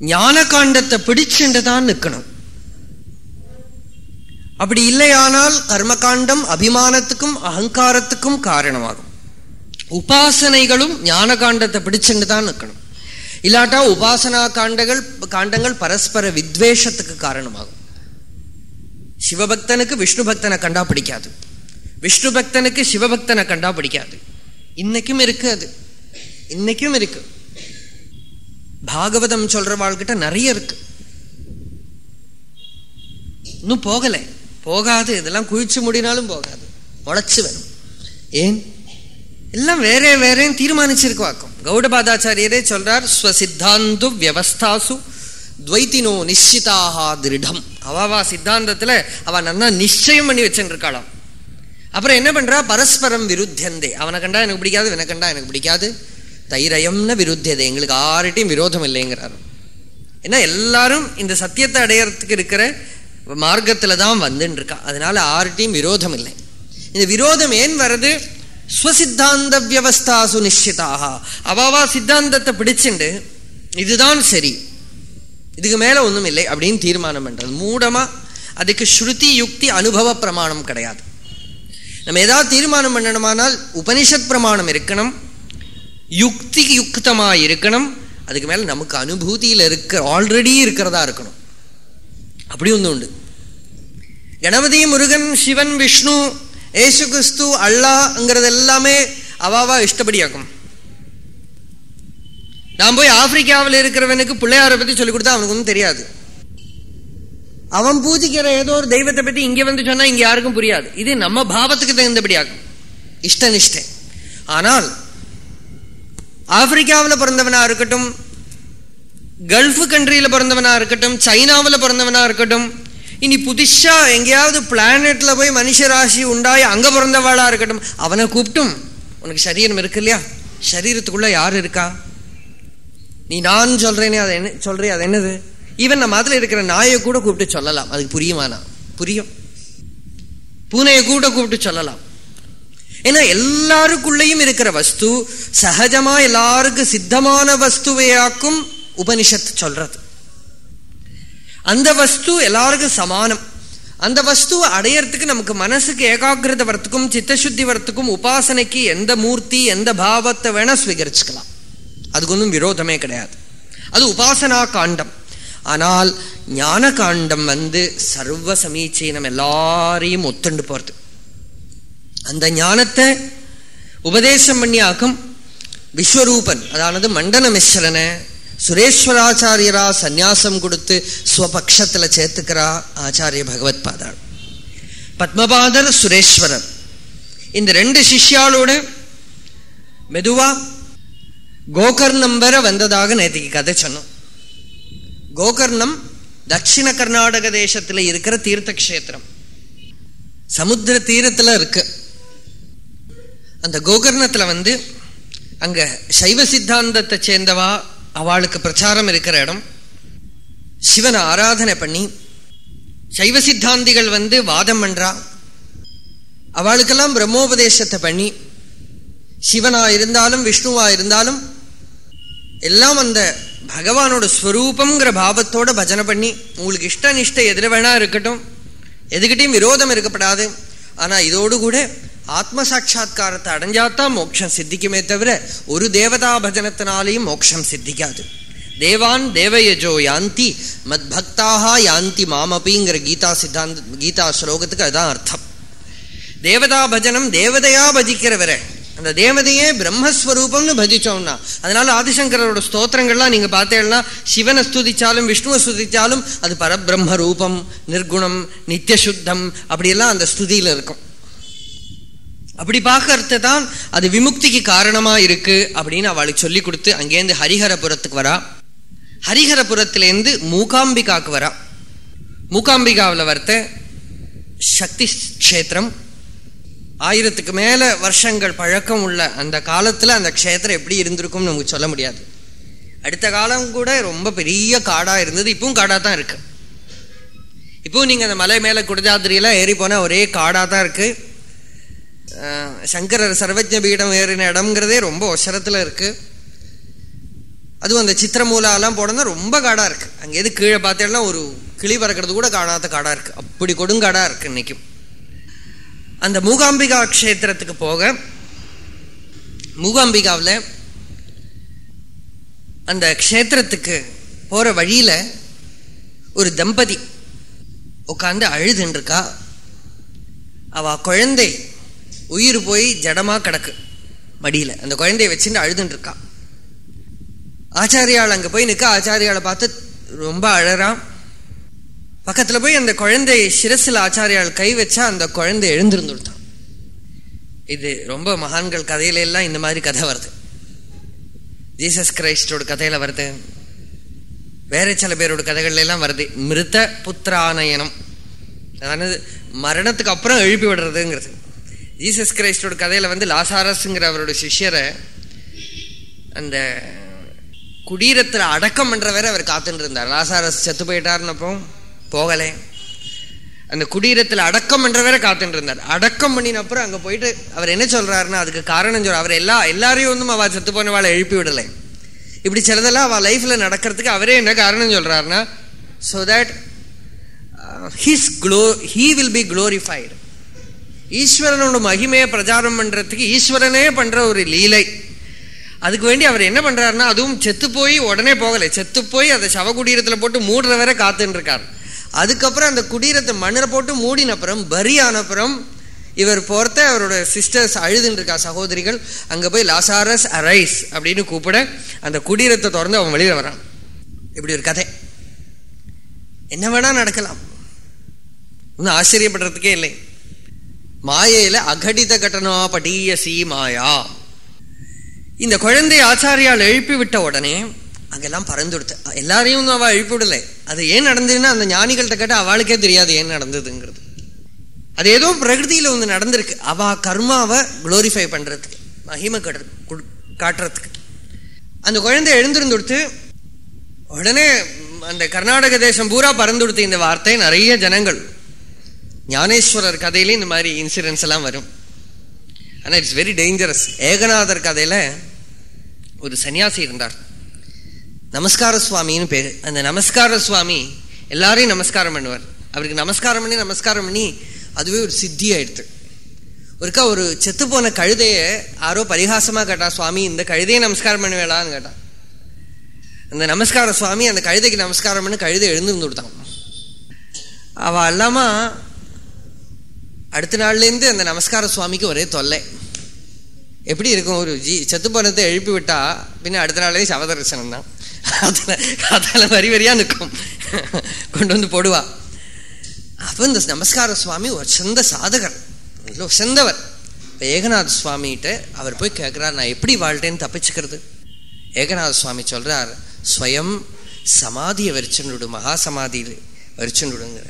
ஞான காண்டத்தை பிடிச்சுண்டு தான் நிற்கணும். அப்படி இல்லையானால் கர்மகாண்டம் அபிமானத்துக்கும் அகங்காரத்துக்கும் காரணமாகும். உபாசனைகளும் ஞான காண்டத்தை பிடிச்சுட்டு தான் நிற்கணும். இல்லாட்டா உபாசனா காண்டங்கள் காண்டங்கள் பரஸ்பர வித்வேஷத்துக்கு காரணமாகும். சிவபக்தனுக்கு விஷ்ணு பக்தனை கண்டா பிடிக்காது. விஷ்ணு பக்தனுக்கு சிவபக்தனை கண்டா பிடிக்காது. இன்னைக்கும் இருக்கு அது. இன்னைக்கும் இருக்கு. பாகவதம் சொல்றவாள்கிட்ட நிறைய இருக்கு. இன்னும் போகலை. போகாது. இதெல்லாம் குழிச்சு முடினாலும் போகாது. முளைச்சு வரும். ஏன்? எல்லாம் வேற வேறேன்னு தீர்மானிச்சிருக்குவாக்கும் கௌடபாதாச்சாரியரே சொல்றார் ஸ்வசித்தாந்து வியவஸ்தாசு துவைத்தினோ நிச்சிதாக திருடம். அவாவா சித்தாந்தத்துல அவ நல்லா நிச்சயம் பண்ணி வச்சுருக்காளாம் அப்புறம் என்ன பண்றா? பரஸ்பரம் விருத்தியந்தே. அவனை கண்டா எனக்கு பிடிக்காது இவனை கண்டா எனக்கு பிடிக்காது. தைரயம்னு விருத்தியது. எங்களுக்கு ஆறுட்டையும் விரோதம் இல்லைங்கிறார் ஏன்னா எல்லாரும் இந்த சத்தியத்தை அடையறதுக்கு இருக்கிற மார்க்கத்துல தான் வந்துன்னு இருக்கா அதனால ஆறுட்டையும் விரோதம் இல்லை இந்த விரோதம் ஏன் வருது ஸ்வசித்தாந்த வியவஸ்தாசு நிச்சிதாக அவாவா சித்தாந்தத்தை பிடிச்சுண்டு இதுதான் சரி. இதுக்கு மேலே ஒன்றும் இல்லை அப்படின்னு தீர்மானம் பண்ணுறது மூடமா அதுக்கு ஸ்ருதி யுக்தி அனுபவ பிரமாணம் கிடையாது. நம்ம ஏதாவது தீர்மானம் பண்ணணுமானால் உபனிஷத் பிரமாணம் இருக்கணும். யுக்தி யுக்தமா இருக்கணும் அதுக்கு மேல நமக்கு அனுபூதியில் இருக்க ஆல்ரெடி இருக்கிறதா இருக்கணும். அப்படி ஒன்று உண்டு. கணபதி முருகன் சிவன் விஷ்ணு ஏசு கிறிஸ்து அல்லாங்கிறது எல்லாமே அவாவா இஷ்டப்படியாக்கும். நான் போய் ஆப்பிரிக்காவில் இருக்கிறவனுக்கு பிள்ளையாரை பத்தி சொல்லிக் கொடுத்தா அவனுக்கு ஒன்றும் தெரியாது. அவன் பூஜிக்கிற ஏதோ ஒரு தெய்வத்தை பத்தி இங்க வந்து சொன்னா இங்க யாருக்கும் புரியாது. இது நம்ம பாவத்துக்கு தகுந்தபடியாகும். இஷ்ட நிஷ்டை ஆனால் ஆப்பிரிக்காவில் பிறந்தவனாக இருக்கட்டும் கல்ஃப் கண்ட்ரியில் பிறந்தவனாக இருக்கட்டும் சைனாவில் பிறந்தவனா இருக்கட்டும் இனி புதுசாக எங்கேயாவது பிளானெட்டில் போய் மனுஷ ராசி உண்டாய் அங்கே பிறந்தவாளாக இருக்கட்டும் அவனை கூப்பிட்டும். உனக்கு சரீரம் இருக்கு இல்லையா? சரீரத்துக்குள்ளே யார் இருக்கா? நீ நான் சொல்கிறேனே அது என்ன சொல்கிறே அது என்னது? ஈவன் நம்ம அதில் இருக்கிற நாயை கூட கூப்பிட்டு சொல்லலாம். அதுக்கு புரியுமானா புரியும். பூனையை கூட கூப்பிட்டு சொல்லலாம். ஏன்னா எல்லாருக்குள்ளேயும் இருக்கிற வஸ்து சகஜமா எல்லாருக்கும் சித்தமான வஸ்துவையாக்கும் உபனிஷத் சொல்றது. அந்த வஸ்து எல்லாருக்கும் சமானம். அந்த வஸ்துவை அடையறதுக்கு நமக்கு மனசுக்கு ஏகாகிரத வரத்துக்கும் சித்தசுத்தி வரத்துக்கும் உபாசனைக்கு எந்த மூர்த்தி எந்த பாவத்தை வேணா ஸ்வீகரிச்சுக்கலாம். அதுக்கு ஒன்றும் விரோதமே கிடையாது. அது உபாசனா காண்டம். ஆனால் ஞான காண்டம் வந்து சர்வ சமீச்சீனம் எல்லாரையும் ஒத்துண்டு போறது. அந்த ஞானத்தை உபதேசம் பண்ணி ஆக்கும் விஸ்வரூபன். அதானது மண்டன மிஸ்ரனை சுரேஸ்வராச்சாரியரா சந்நியாசம் கொடுத்து ஸ்வபக்ஷத்தில் சேர்த்துக்கிறா ஆச்சாரிய பகவத் பாதாள். பத்மபாதர் சுரேஸ்வரர். இந்த ரெண்டு சிஷ்யாலோட மெதுவா கோகர்ணம் வர வந்ததாக நேற்றுக்கு கதை சொன்னோம். கோகர்ணம் தட்சிண கர்நாடக தேசத்தில் இருக்கிற தீர்த்த கஷேத்திரம் சமுத்திர தீரத்தில் இருக்குது அந்த கோகர்ணத்துல வந்து அங்க சைவ சித்தாந்தத்தை சேர்ந்தவா அவளுக்கு பிரச்சாரம் இருக்கிற இடம். சிவனை ஆராதனை பண்ணி சைவ சித்தாந்திகள் வந்து வாதம் பண்றா. அவளுக்கெல்லாம் பிரம்மோபதேசத்தை பண்ணி சிவனா இருந்தாலும் விஷ்ணுவா இருந்தாலும் எல்லாம் அந்த பகவானோட ஸ்வரூபம்ங்கிற பாவத்தோட பஜனை பண்ணி உங்களுக்கு இஷ்ட நிஷ்ட எதிர வேணா இருக்கட்டும். எதுக்கிட்டையும் விரோதம் இருக்கப்படாது. ஆனா இதோடு கூட ஆத்ம சாட்சா்காரத்தை அடைஞ்சாதான் மோட்சம் சித்திக்குமே தவிர ஒரு தேவதா பஜனத்தினாலேயும் மோட்சம் சித்திக்காது. தேவான் தேவயஜோ யாந்தி மத் பக்தாக யாந்தி மாமபிங்கிற கீதா சித்தாந்த கீதா ஸ்லோகத்துக்கு அதுதான் அர்த்தம். தேவதா பஜனம் தேவதையா பஜிக்கிறவரை அந்த தேவதையே பிரம்மஸ்வரூபம்னு பஜிச்சோம்னா அதனால ஆதிசங்கரோட ஸ்தோத்திரங்கள்லாம் நீங்க பார்த்தேன்னா சிவனை ஸ்துதிச்சாலும் விஷ்ணுவை ஸ்துதிச்சாலும் அது பரபிரம்ம ரூபம் நிர்குணம் நித்தியசுத்தம் அப்படியெல்லாம் அந்த ஸ்துதியில இருக்கும். அப்படி பார்க்கறது தான் அது விமுக்திக்கு காரணமா இருக்கு அப்படின்னு அவளுக்கு சொல்லி கொடுத்து அங்கேருந்து ஹரிஹரபுரத்துக்கு வரா. ஹரிஹரபுரத்திலேருந்து மூகாம்பிகாவுக்கு வரா. மூகாம்பிகாவில் வரத்த சக்தி க்ஷேத்திரம். ஆயிரத்துக்கு மேலே வருஷங்கள் பழக்கம் உள்ள அந்த காலத்தில் அந்த க்ஷேத்திரம் எப்படி இருந்திருக்கும்னு நமக்கு சொல்ல முடியாது. அடுத்த காலம் கூட ரொம்ப பெரிய காடாக இருந்தது இப்பவும் காடாக தான் இருக்கு. இப்போ நீங்கள் அந்த மலை மேலே குடஜாத்திரியெல்லாம் ஏறி போனால் ஒரே காடாக தான் இருக்குது சங்கரர் சர்வஜ பீடம் ஏறின இடம்ங்கிறதே ரொம்ப ஒசரத்துல இருக்கு. அதுவும் அந்த சித்திரமூலாலாம் போடணும்னா ரொம்ப காடாக இருக்கு. எது கீழே பார்த்தேன்னா ஒரு கிளி பறக்கிறது கூட காணாத காடாக இருக்கு. அப்படி கொடுங்காடாக இருக்கு இன்னைக்கும். அந்த மூகாம்பிகா க்ஷேத்திரத்துக்கு போக மூகாம்பிகாவில் அந்த க்ஷேத்திரத்துக்கு போகிற வழியில் ஒரு தம்பதி உட்காந்து அழுதுன்றிருக்கா. அவள் குழந்தை உயிர் போய் ஜடமா கிடக்கு. மடியில. அந்த குழந்தைய வச்சுட்டு அழுதுன்னு இருக்கா. ஆச்சாரியால் அங்க போய் நிற்க ஆச்சாரியாலை பார்த்து ரொம்ப அழறான். பக்கத்துல போய் அந்த குழந்தைய சிரசில் ஆச்சாரியால் கை வச்சா அந்த குழந்தை எழுந்திருந்துட்டான் இது ரொம்ப மகான்கள் கதையில எல்லாம் இந்த மாதிரி கதை வருது. ஜீசஸ் கிரைஸ்டோட கதையில வருது. வேற சில பேரோட கதைகள்ல எல்லாம் வருது. மிருத புத்திரானயனம் அதாவது மரணத்துக்கு அப்புறம் எழுப்பி விடுறதுங்கிறது. ஜீசஸ் கிரைஸ்டோட கதையில் வந்து லாசாரஸ்ங்கிற அவரோட சிஷ்யரை அந்த குடீரத்தில் அடக்கம் பண்ணுற வேற அவர் காத்துட்டு இருந்தார் லாசாரஸ் செத்து போயிட்டாருன்னப்போ போகலை. அந்த குடீரத்தில் அடக்கம் பண்ணுற வேற காத்துட்டு இருந்தார் அடக்கம் பண்ணின அப்புறம் போயிட்டு அவர் என்ன சொல்கிறாருன்னா அதுக்கு காரணம் சொல்ற அவர் எல்லா எல்லாரையும் வந்து அவள் செத்து போனவாளை எழுப்பி விடலை. இப்படி சிலதெல்லாம் அவள் லைஃப்பில் நடக்கிறதுக்கு அவரே என்ன காரணம் சொல்கிறாருன்னா so that his glory he will be glorified ஈஸ்வரனோட மகிமையை பிரச்சாரம் பண்றதுக்கு ஈஸ்வரனே பண்ற ஒரு லீலை. அதுக்கு வேண்டி அவர் என்ன பண்றாருன்னா அதுவும் செத்து போய் உடனே போகலை. செத்து போய் அதை சவ குடீரத்தில் போட்டு மூடுற வரை காத்துன்னு இருக்கார் அதுக்கப்புறம் அந்த குடீரத்தை மண்ணில் போட்டு மூடின அப்புறம் பரி ஆனப்புறம் இவர் போர்த்த அவரோட சிஸ்டர்ஸ் அழுதுன்னு இருக்கா சகோதரிகள். அங்கே போய் லாசாரஸ் அரைஸ் அப்படின்னு கூப்பிட அந்த குடீரத்தை திறந்து அவன் வெளியில் வரான். இப்படி ஒரு கதை. என்ன வேணா நடக்கலாம். ஒன்றும் ஆச்சரியப்படுறதுக்கே இல்லை. மாயையில அகடித கட்டணா படீயசி மாயா. இந்த குழந்தை ஆச்சாரியால் எழுப்பி விட்ட உடனே அங்கெல்லாம் பறந்து கொடுத்து எல்லாரையும் அவள் எழுப்பி விடலை அது ஏன் நடந்ததுன்னா அந்த ஞானிகள்கிட்ட கேட்ட அவளுக்கே தெரியாது ஏன் நடந்ததுங்கிறது. அது ஏதோ பிரகிருதியில் ஒன்று நடந்திருக்கு. அவ கர்மாவை குளோரிஃபை பண்றதுக்கு மகிமை காட்டுறதுக்கு. அந்த குழந்தை எழுந்திருந்து கொடுத்து உடனே அந்த கர்நாடக தேசம் பூரா பறந்து கொடுத்த இந்த வார்த்தை நிறைய ஜனங்கள். ஞானேஸ்வரர் கதையில இந்த மாதிரி இன்சிடென்ட்ஸ் எல்லாம் வரும். ஆனால் இட்ஸ் வெரி டேஞ்சரஸ் ஏகநாதர் கதையில் ஒரு சன்னியாசி இருந்தார். நமஸ்கார சுவாமின்னு பேர். அந்த நமஸ்கார சுவாமி எல்லாரையும் நமஸ்காரம் பண்ணுவார். அவருக்கு நமஸ்காரம் பண்ணி நமஸ்காரம் பண்ணி அதுவே ஒரு சித்தி ஆயிடுத்து. ஒருக்கா ஒரு செத்து போன கழுதைய யாரோ பரிகாசமாக கேட்டா சுவாமி இந்த கழுதையை நமஸ்காரம் பண்ணுவேளான்னு கேட்டா. அந்த நமஸ்கார சுவாமி அந்த கழுதைக்கு நமஸ்காரம் பண்ணி கழுதை எழுந்திருந்து கொடுத்தான். அவள் அல்லாம அடுத்த நாள்லேருந்து அந்த நமஸ்கார சுவாமிக்கு ஒரே தொல்லை. எப்படி இருக்கும் ஒரு ஜி செத்து போனத்தை எழுப்பி விட்டா பின்ன அடுத்த நாளே சவதர்சனம் தான். அதில் அதில் வரி வரியா நிற்கும். கொண்டு வந்து போடுவா. அப்போ இந்த நமஸ்கார சுவாமி ஒரு சொந்த சாதகர். இல்லை ஏகநாத சுவாமிகிட்ட அவர் போய் கேட்குறார் நான் எப்படி வாழ்றேன்னு தப்பிச்சுக்கிறது? ஏகநாத சுவாமி சொல்றார் ஸ்வயம் சமாதியை வரிச்சுன்னு மகா சமாதியில் வரிச்சுன்னுடுங்கிற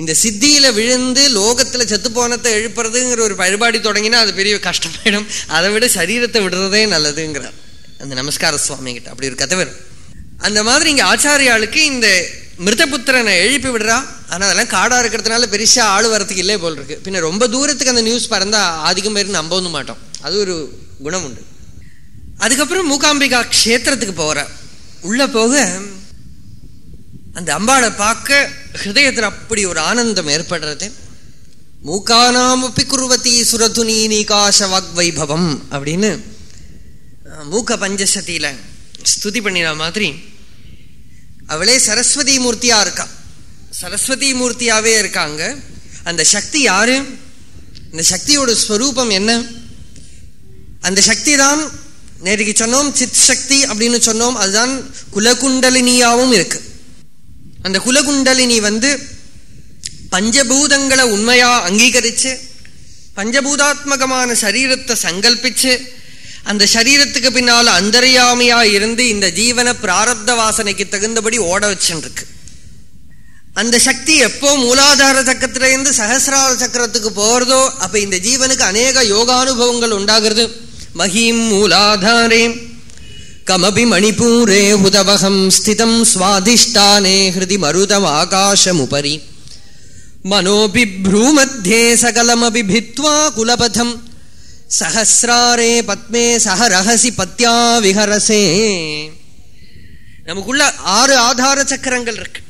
இந்த சித்தியில விழுந்து லோகத்துல செத்து போனத்தை எழுப்புறதுங்கிற ஒரு வழிபாடு தொடங்கினா அது பெரிய கஷ்டமாயிடும். அதை விட சரீரத்தை விடுறதே நல்லதுங்கிறார். அந்த நமஸ்கார சுவாமி கிட்ட அப்படி ஒரு கதை வரும். அந்த மாதிரி இங்க ஆச்சாரியாளுக்கு இந்த மிருதபுத்திரனை எழுப்பி விடுறா. ஆனா அதெல்லாம் காடா இருக்கிறதுனால பெருசா ஆள் வரத்துக்கு இல்லை போல் இருக்கு. பின்ன ரொம்ப தூரத்துக்கு அந்த நியூஸ் பறந்தா அதிகம் பேர் நம்பவும் மாட்டோம். அது ஒரு குணம் உண்டு. அதுக்கப்புறம் மூகாம்பிகா க்ஷேத்திரத்துக்கு போகிற உள்ள போக அந்த அம்பாளை பார்க்க ஹிருதயத்தில் அப்படி ஒரு ஆனந்தம் ஏற்படுறது. மூக்கானாமப்பி குருவதி சுரதுனி நீகாச வாக்வைபவம் அப்படின்னு மூக்க பஞ்சசதியில ஸ்துதி பண்ணின மாதிரி அவளே சரஸ்வதி மூர்த்தியா இருக்கா. சரஸ்வதி மூர்த்தியாவே இருக்காங்க. அந்த சக்தி யாரு? இந்த சக்தியோட ஸ்வரூபம் என்ன? அந்த சக்தி தான் நேற்றுக்கு சொன்னோம் சித் சக்தி அப்படின்னு சொன்னோம். அதுதான் குலகுண்டலினியாவும் இருக்குது அந்த குலகுண்டலினி வந்து பஞ்சபூதங்களை உண்மையா அங்கீகரிச்சு பஞ்சபூதாத்மகமான சரீரத்தை சங்கல்பிச்சு அந்த சரீரத்துக்கு பின்னால அந்தரியாமையா இருந்து இந்த ஜீவன பிராரப்த வாசனைக்கு தகுந்தபடி ஓட வச்சுருக்கு அந்த சக்தி எப்போ மூலாதார சக்கரத்திலிருந்து சகசிரார சக்கரத்துக்கு போறதோ அப்ப இந்த ஜீவனுக்கு அநேக யோகானுபவங்கள் உண்டாகிறது. மகிம் மூலாதாரேம். கமபி மணிப்பூரே உதவகம் ஸ்திதம் சுவாதிஷ்டானே ஹிருதி மருதம் ஆகாசமுபரி மனோபிப்ரூமத்தியே சகலமபி भित्त्वा குலபதம் சஹசிராரே பத்மே சஹ ரகசி பத்யா விஹரசே நமக்குள்ள ஆறு ஆதார சக்கரங்கள் இருக்கு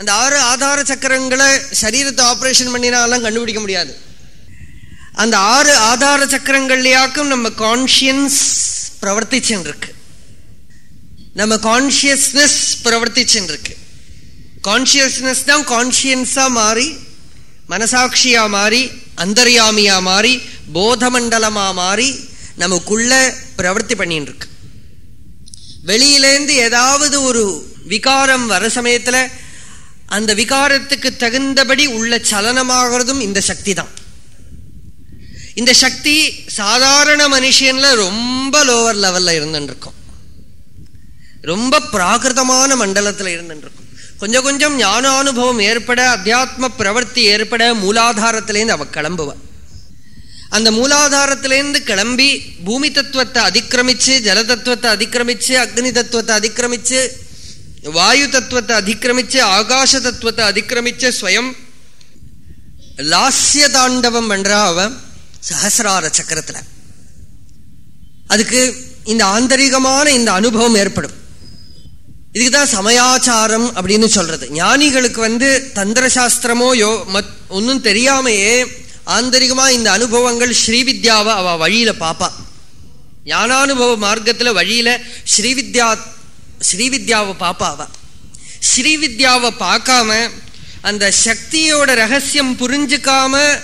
அந்த ஆறு ஆதார சக்கரங்களை சரீரத்தை ஆபரேஷன் பண்ணினாலாம் கண்டுபிடிக்க முடியாது அந்த ஆறு ஆதார சக்கரங்கள்லயாக்கும் நம்ம கான்சியன்ஸ் பிரவர்த்திச்சுன்னு நம்ம கான்சியஸ்னஸ் பிரவர்த்திச்சுன்னு இருக்கு கான்சியஸ்னஸ் தான் கான்சியன்ஸா மாறி மனசாட்சியா மாறி அந்தர்யாமியா மாறி போதமண்டலமா மாறி நமக்குள்ள பிரவர்த்தி பண்ணிட்டு இருக்கு வெளியிலேருந்து ஏதாவது ஒரு விகாரம் வர சமயத்துல அந்த விகாரத்துக்கு தகுந்தபடி உள்ள சலனமாகிறதும் இந்த சக்தி தான். இந்த சக்தி சாதாரண மனுஷன்ல ரொம்ப லோவர் லெவல்ல இருந்துருக்கும் ரொம்ப பிராகிருதமான மண்டலத்துல இருந்துருக்கும் கொஞ்சம் கொஞ்சம் ஞான அனுபவம் ஏற்பட அத்தியாத்ம பிரவர்த்தி ஏற்பட மூலாதாரத்திலேருந்து அவ கிளம்புவ. அந்த மூலாதாரத்திலேருந்து கிளம்பி பூமி தத்துவத்தை அதிக்கிரமிச்சு ஜல தத்துவத்தை அதிக்கிரமிச்சு அக்னி தத்துவத்தை அதிக்கிரமிச்சு வாயு தத்துவத்தை அதிக்கிரமிச்சு ஆகாச தத்துவத்தை அதிக்கிரமிச்சு ஸ்வயம் லாஸ்ய தாண்டவம் பண்றா அவ. சஹசிரார சக்கரத்தில். அதுக்கு இந்த ஆந்தரிகமான இந்த அனுபவம் ஏற்படும். இதுக்கு தான் சமயாச்சாரம் அப்படின்னு சொல்றது. ஞானிகளுக்கு வந்து தந்திர சாஸ்திரமோ யோ மத் ஒன்றும் தெரியாமையே ஆந்தரிகமா இந்த அனுபவங்கள் ஸ்ரீவித்யாவை அவ வழியில பாப்பா. ஞானானுபவ மார்க்கத்தில் வழியில ஸ்ரீவித்யா ஸ்ரீவித்யாவை பாப்பா அவ. ஸ்ரீவித்யாவை பார்க்காம அந்த சக்தியோட ரகசியம் புரிஞ்சுக்காம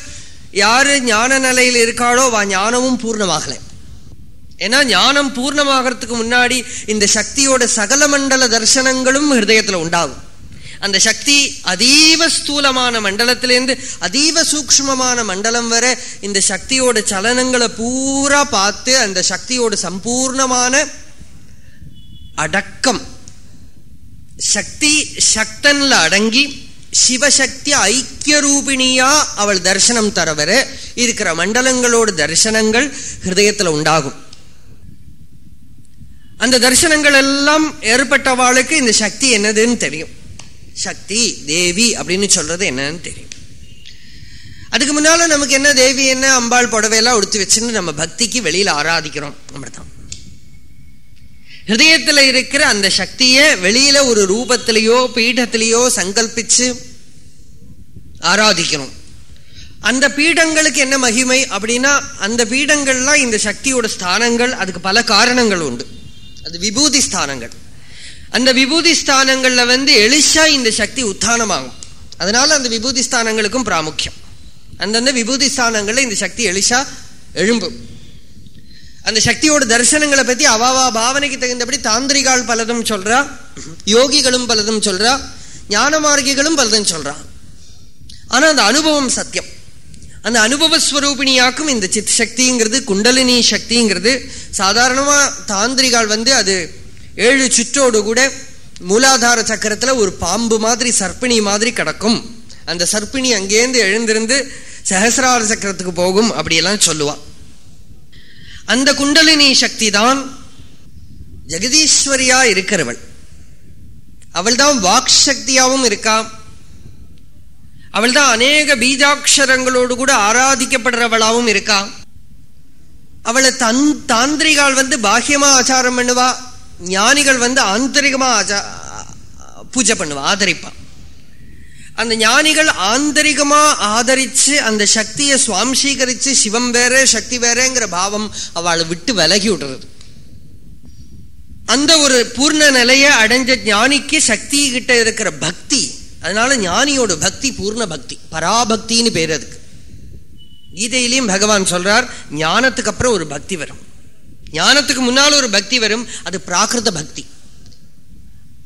யாரு ஞான நிலையில் இருக்காளோ வா ஞானமும் பூர்ணமாகலை. ஏன்னா ஞானம் பூர்ணமாகறதுக்கு முன்னாடி இந்த சக்தியோட சகல மண்டல தர்சனங்களும் ஹிருதயத்துல உண்டாகும். அந்த சக்தி அதீவ ஸ்தூலமான மண்டலத்திலேருந்து அதீவ சூக்மமான மண்டலம் வரை இந்த சக்தியோட சலனங்களை பூரா பார்த்து அந்த சக்தியோட சம்பூர்ணமான அடக்கம் சக்தி சக்தன்ல அடங்கி சிவசக்தி ஐக்கிய ரூபிணியா அவள் தரிசனம் தரவர. இருக்கிற மண்டலங்களோட தரிசனங்கள் ஹிருதயத்துல உண்டாகும். அந்த தரிசனங்கள் எல்லாம் ஏற்பட்டவாளுக்கு இந்த சக்தி என்னதுன்னு தெரியும். சக்தி தேவி அப்படின்னு சொல்றது என்னன்னு தெரியும். அதுக்கு முன்னால நமக்கு என்ன தேவி என்ன அம்பாள் புடவையெல்லாம் உடுத்து வச்சுன்னு நம்ம பக்திக்கு வெளியில ஆராதிக்கிறோம் அப்படித்தான் ஹிருதயத்துல இருக்கிற அந்த சக்தியை வெளியில ஒரு ரூபத்திலேயோ பீடத்திலேயோ சங்கல்பிச்சு ஆராதிக்கணும். அந்த பீடங்களுக்கு என்ன மகிமை அப்படின்னா அந்த பீடங்கள்லாம் இந்த சக்தியோட ஸ்தானங்கள் அதுக்கு பல காரணங்கள் உண்டு. அது விபூதி ஸ்தானங்கள். அந்த விபூதி ஸ்தானங்கள்ல வந்து எளிஷா இந்த சக்தி உத்தானமாகும். அதனால அந்த விபூதி ஸ்தானங்களுக்கும் பிராமுக்கியம். அந்தந்த விபூதி ஸ்தானங்கள்ல இந்த சக்தி எளிஷா எழும்பும். அந்த சக்தியோட தரிசனங்களை பத்தி அவாவா பாவனைக்கு தகுந்தபடி தாந்திரிகால் பலதும் சொல்றா யோகிகளும் பலதும் சொல்றா ஞான மார்க்கிகளும் பலதும் சொல்றா. ஆனா அந்த அனுபவம் சத்தியம். அந்த அனுபவ ஸ்வரூபிணியாக்கும் இந்த சித் சக்திங்கிறது குண்டலினி சக்திங்கிறது. சாதாரணமா தாந்திரிகால் வந்து அது ஏழு சுற்றோடு கூட மூலாதார சக்கரத்துல ஒரு பாம்பு மாதிரி சர்ப்பிணி மாதிரி கிடக்கும். அந்த சர்ப்பிணி அங்கேருந்து எழுந்திருந்து சஹசிரார சக்கரத்துக்கு போகும் அப்படியெல்லாம் சொல்லுவாள் அந்த குண்டலினி சக்தி தான் ஜெகதீஸ்வரியா இருக்கிறவள். அவள் தான் வாக் சக்தியாவும் இருக்கா? அவள் தான் அநேக பீஜாட்சரங்களோடு கூட ஆராதிக்கப்படுறவளாவும் இருக்கா? அவளை தன் தாந்திரிகால் வந்து பாஹ்யமா ஆச்சாரம் பண்ணுவா ஞானிகள் வந்து ஆந்தரிகமா ஆச்சா பூஜை பண்ணுவா ஆதரிப்பான் அந்த ஞானிகள் ஆந்தரிகமா ஆதரிச்சு அந்த சக்தியை சுவாம்சீகரிச்சு சிவம் வேற சக்தி வேறங்கிற பாவம் அவளை விட்டு விலகி விடுறது. அந்த ஒரு பூர்ண நிலையை அடைஞ்ச ஞானிக்கு சக்தி கிட்ட இருக்கிற பக்தி அதனால ஞானியோட பக்தி பூர்ண பக்தி பராபக்தின்னு பேர் அதுக்கு. கீதையிலையும் பகவான் சொல்றார் ஞானத்துக்கு அப்புறம் ஒரு பக்தி வரும். ஞானத்துக்கு முன்னால் ஒரு பக்தி வரும் அது பிராகிருத பக்தி.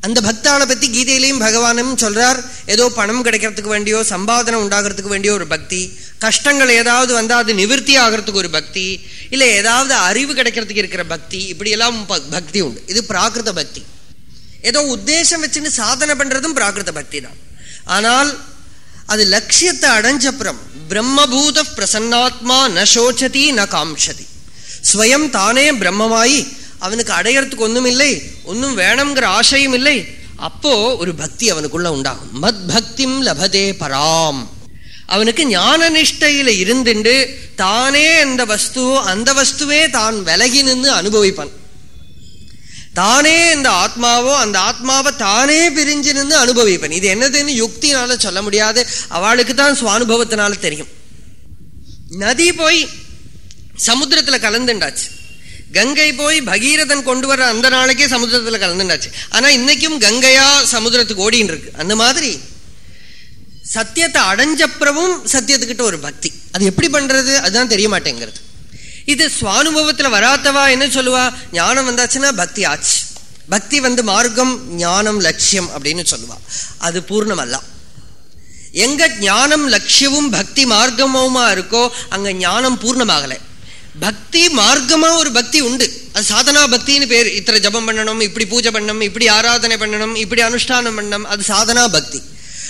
அந்த பக்தாளை பத்தி கீதையிலையும் பகவானும் சொல்றார். ஏதோ பணம் கிடைக்கிறதுக்கு வேண்டியோ சம்பாதனை உண்டாகிறதுக்கு வேண்டியோ ஒரு பக்தி. கஷ்டங்கள் ஏதாவது வந்தால் அது நிவர்த்தி ஆகிறதுக்கு ஒரு பக்தி. இல்லை ஏதாவது அறிவு கிடைக்கிறதுக்கு இருக்கிற பக்தி. இப்படி எல்லாம் பக்தி உண்டு. இது பிராகிருத பக்தி. ஏதோ உத்தேசம் வச்சுன்னு சாதனை பண்றதும் பிராகிருத பக்தி தான். ஆனால் அது லட்சியத்தை அடைஞ்சப்புறம் பிரம்மபூத பிரசன்னாத்மா ந சோச்சதி ந காம்சதி ஸ்வயம் தானே பிரம்மமாயி அவனுக்கு அடையறதுக்கு ஒன்றும் இல்லை ஒன்றும் வேணுங்கிற ஆசையும் இல்லை. அப்போ ஒரு பக்தி அவனுக்குள்ள உண்டாகும். மத் பக்திம் லபதே பராம். அவனுக்கு ஞான நிஷ்டையில இருந்துண்டு தானே அந்த வஸ்துவோ அந்த வஸ்துவே தான் விலகி நின்று அனுபவிப்பான். தானே இந்த ஆத்மாவோ அந்த ஆத்மாவை தானே பிரிஞ்சு நின்று அனுபவிப்பேன். இது என்னதுன்னு யுக்தினால சொல்ல முடியாது. அவளுக்கு தான் சுவானுபவத்தினால தெரியும். நதி போய் சமுத்திரத்துல கலந்துண்டாச்சு. கங்கை போய் பகீரதன் கொண்டு வர அந்த நாளைக்கே சமுத்திரத்துல கலந்துட்டாச்சு ஆனா இன்னைக்கும் கங்கையா சமுத்திரத்துக்கு ஓடின்னு இருக்கு அந்த மாதிரி சத்தியத்தை அடைஞ்சப்புறவும் சத்தியத்துக்கிட்ட ஒரு பக்தி. அது எப்படி பண்றது? அதுதான் தெரிய மாட்டேங்கிறது இது சுவானுபவத்தில் வராதவா என்ன சொல்லுவா? ஞானம் வந்தாச்சுன்னா பக்தி ஆச்சு. பக்தி வந்து மார்க்கம் ஞானம் லட்சியம் அப்படின்னு சொல்லுவா. அது பூர்ணம் அல்ல எங்க ஞானம் லட்சியமும் பக்தி மார்க்கமுமா இருக்கோ அங்க ஞானம் பூர்ணமாகலை. பக்தி மார்க்கமா ஒரு பக்தி உண்டு. அது சாதனா பக்தின்னு பேர். இத்தனை ஜபம் பண்ணணும் இப்படி பூஜை பண்ணணும் இப்படி ஆராதனை பண்ணணும் இப்படி அனுஷ்டானம் பண்ணணும் அது சாதனா பக்தி.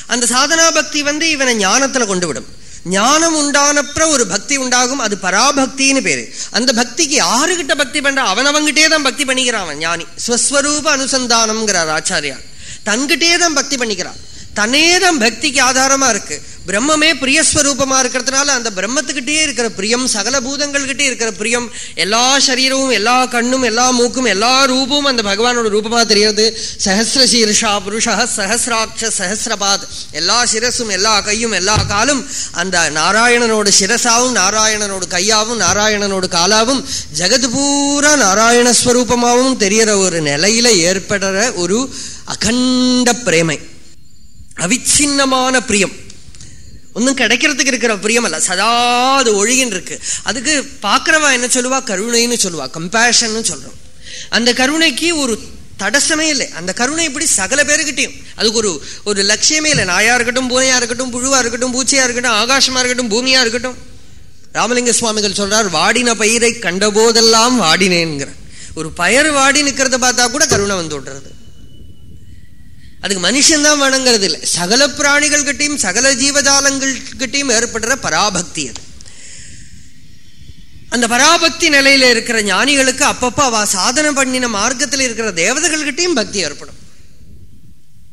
அந்த சாதனா பக்தி வந்து இவனை ஞானத்துல கொண்டு விடும். ஞானம் உண்டானப்புற ஒரு பக்தி உண்டாகும் அது பராபக்தின்னு பேரு. அந்த பக்திக்கு யாருகிட்ட பக்தி பண்ற? அவனவங்கிட்டே தான் பக்தி பண்ணிக்கிறான் அவன் ஞானி. ஸ்வஸ்வரூப அனுசந்தானம்ங்கிறார் ஆச்சாரியா தன்கிட்டே தான் பக்தி பண்ணிக்கிறான். தன்னேதான் பக்திக்கு ஆதாரமா இருக்கு. பிரம்மமே பிரியஸ்வரூபமா இருக்கிறதுனால அந்த பிரம்மத்துக்கிட்டே இருக்கிற பிரியம் சகல பூதங்கள்கிட்டே இருக்கிற பிரியம் எல்லா சரீரமும் எல்லா கண்ணும் எல்லா மூக்கும் எல்லா ரூபமும் அந்த பகவானோட ரூபமா தெரியுது சஹசிர சீர்ஷா புருஷ சஹசிராட்ச சஹசிரபாத். எல்லா சிரசும் எல்லா கையும் எல்லா காலும் அந்த நாராயணனோட சிரசாவும் நாராயணனோட கையாவும் நாராயணனோட காலாவும் ஜெகது பூரா நாராயண ஸ்வரூபமாவும் தெரியற ஒரு நிலையில ஏற்படுற ஒரு அகண்ட பிரேமை. அவிச்சின்னமான பிரியம். ஒன்றும் கிடைக்கிறதுக்கு இருக்கிற பிரியம் அல்ல சதா அது ஒழுகின்னு இருக்கு. அதுக்கு பார்க்குறவா என்ன சொல்லுவா? கருணைன்னு சொல்லுவா. கம்பேஷன்னு சொல்கிறோம் அந்த கருணைக்கு ஒரு தடசமே இல்லை. அந்த கருணை இப்படி சகல பேருக்கிட்டையும். அதுக்கு ஒரு ஒரு லட்சியமே இல்லை. நாயாக இருக்கட்டும் பூனையாக இருக்கட்டும் புழுவாக இருக்கட்டும் பூச்சியாக இருக்கட்டும் ஆகாசமாக இருக்கட்டும் பூமியாக இருக்கட்டும். ராமலிங்க சுவாமிகள் சொல்றார் வாடின பயிரை கண்டபோதெல்லாம் வாடினேங்கிற ஒரு பயர் வாடி நிற்கிறத பார்த்தா கூட கருணை வந்து விடுறது. அதுக்கு மனுஷன்தான் வணங்குறது இல்லை. சகல பிராணிகள் கிட்டையும் சகல ஜீவஜாலங்கள் கிட்டையும் ஏற்படுற பராபக்தி அது. அந்த பராபக்தி நிலையில இருக்கிற ஞானிகளுக்கு அப்பப்போ அவ சாதனை பண்ணின மார்க்கத்தில் இருக்கிற தேவதைகள் தேவதைகள்கிட்டையும் பக்தி ஏற்படும்.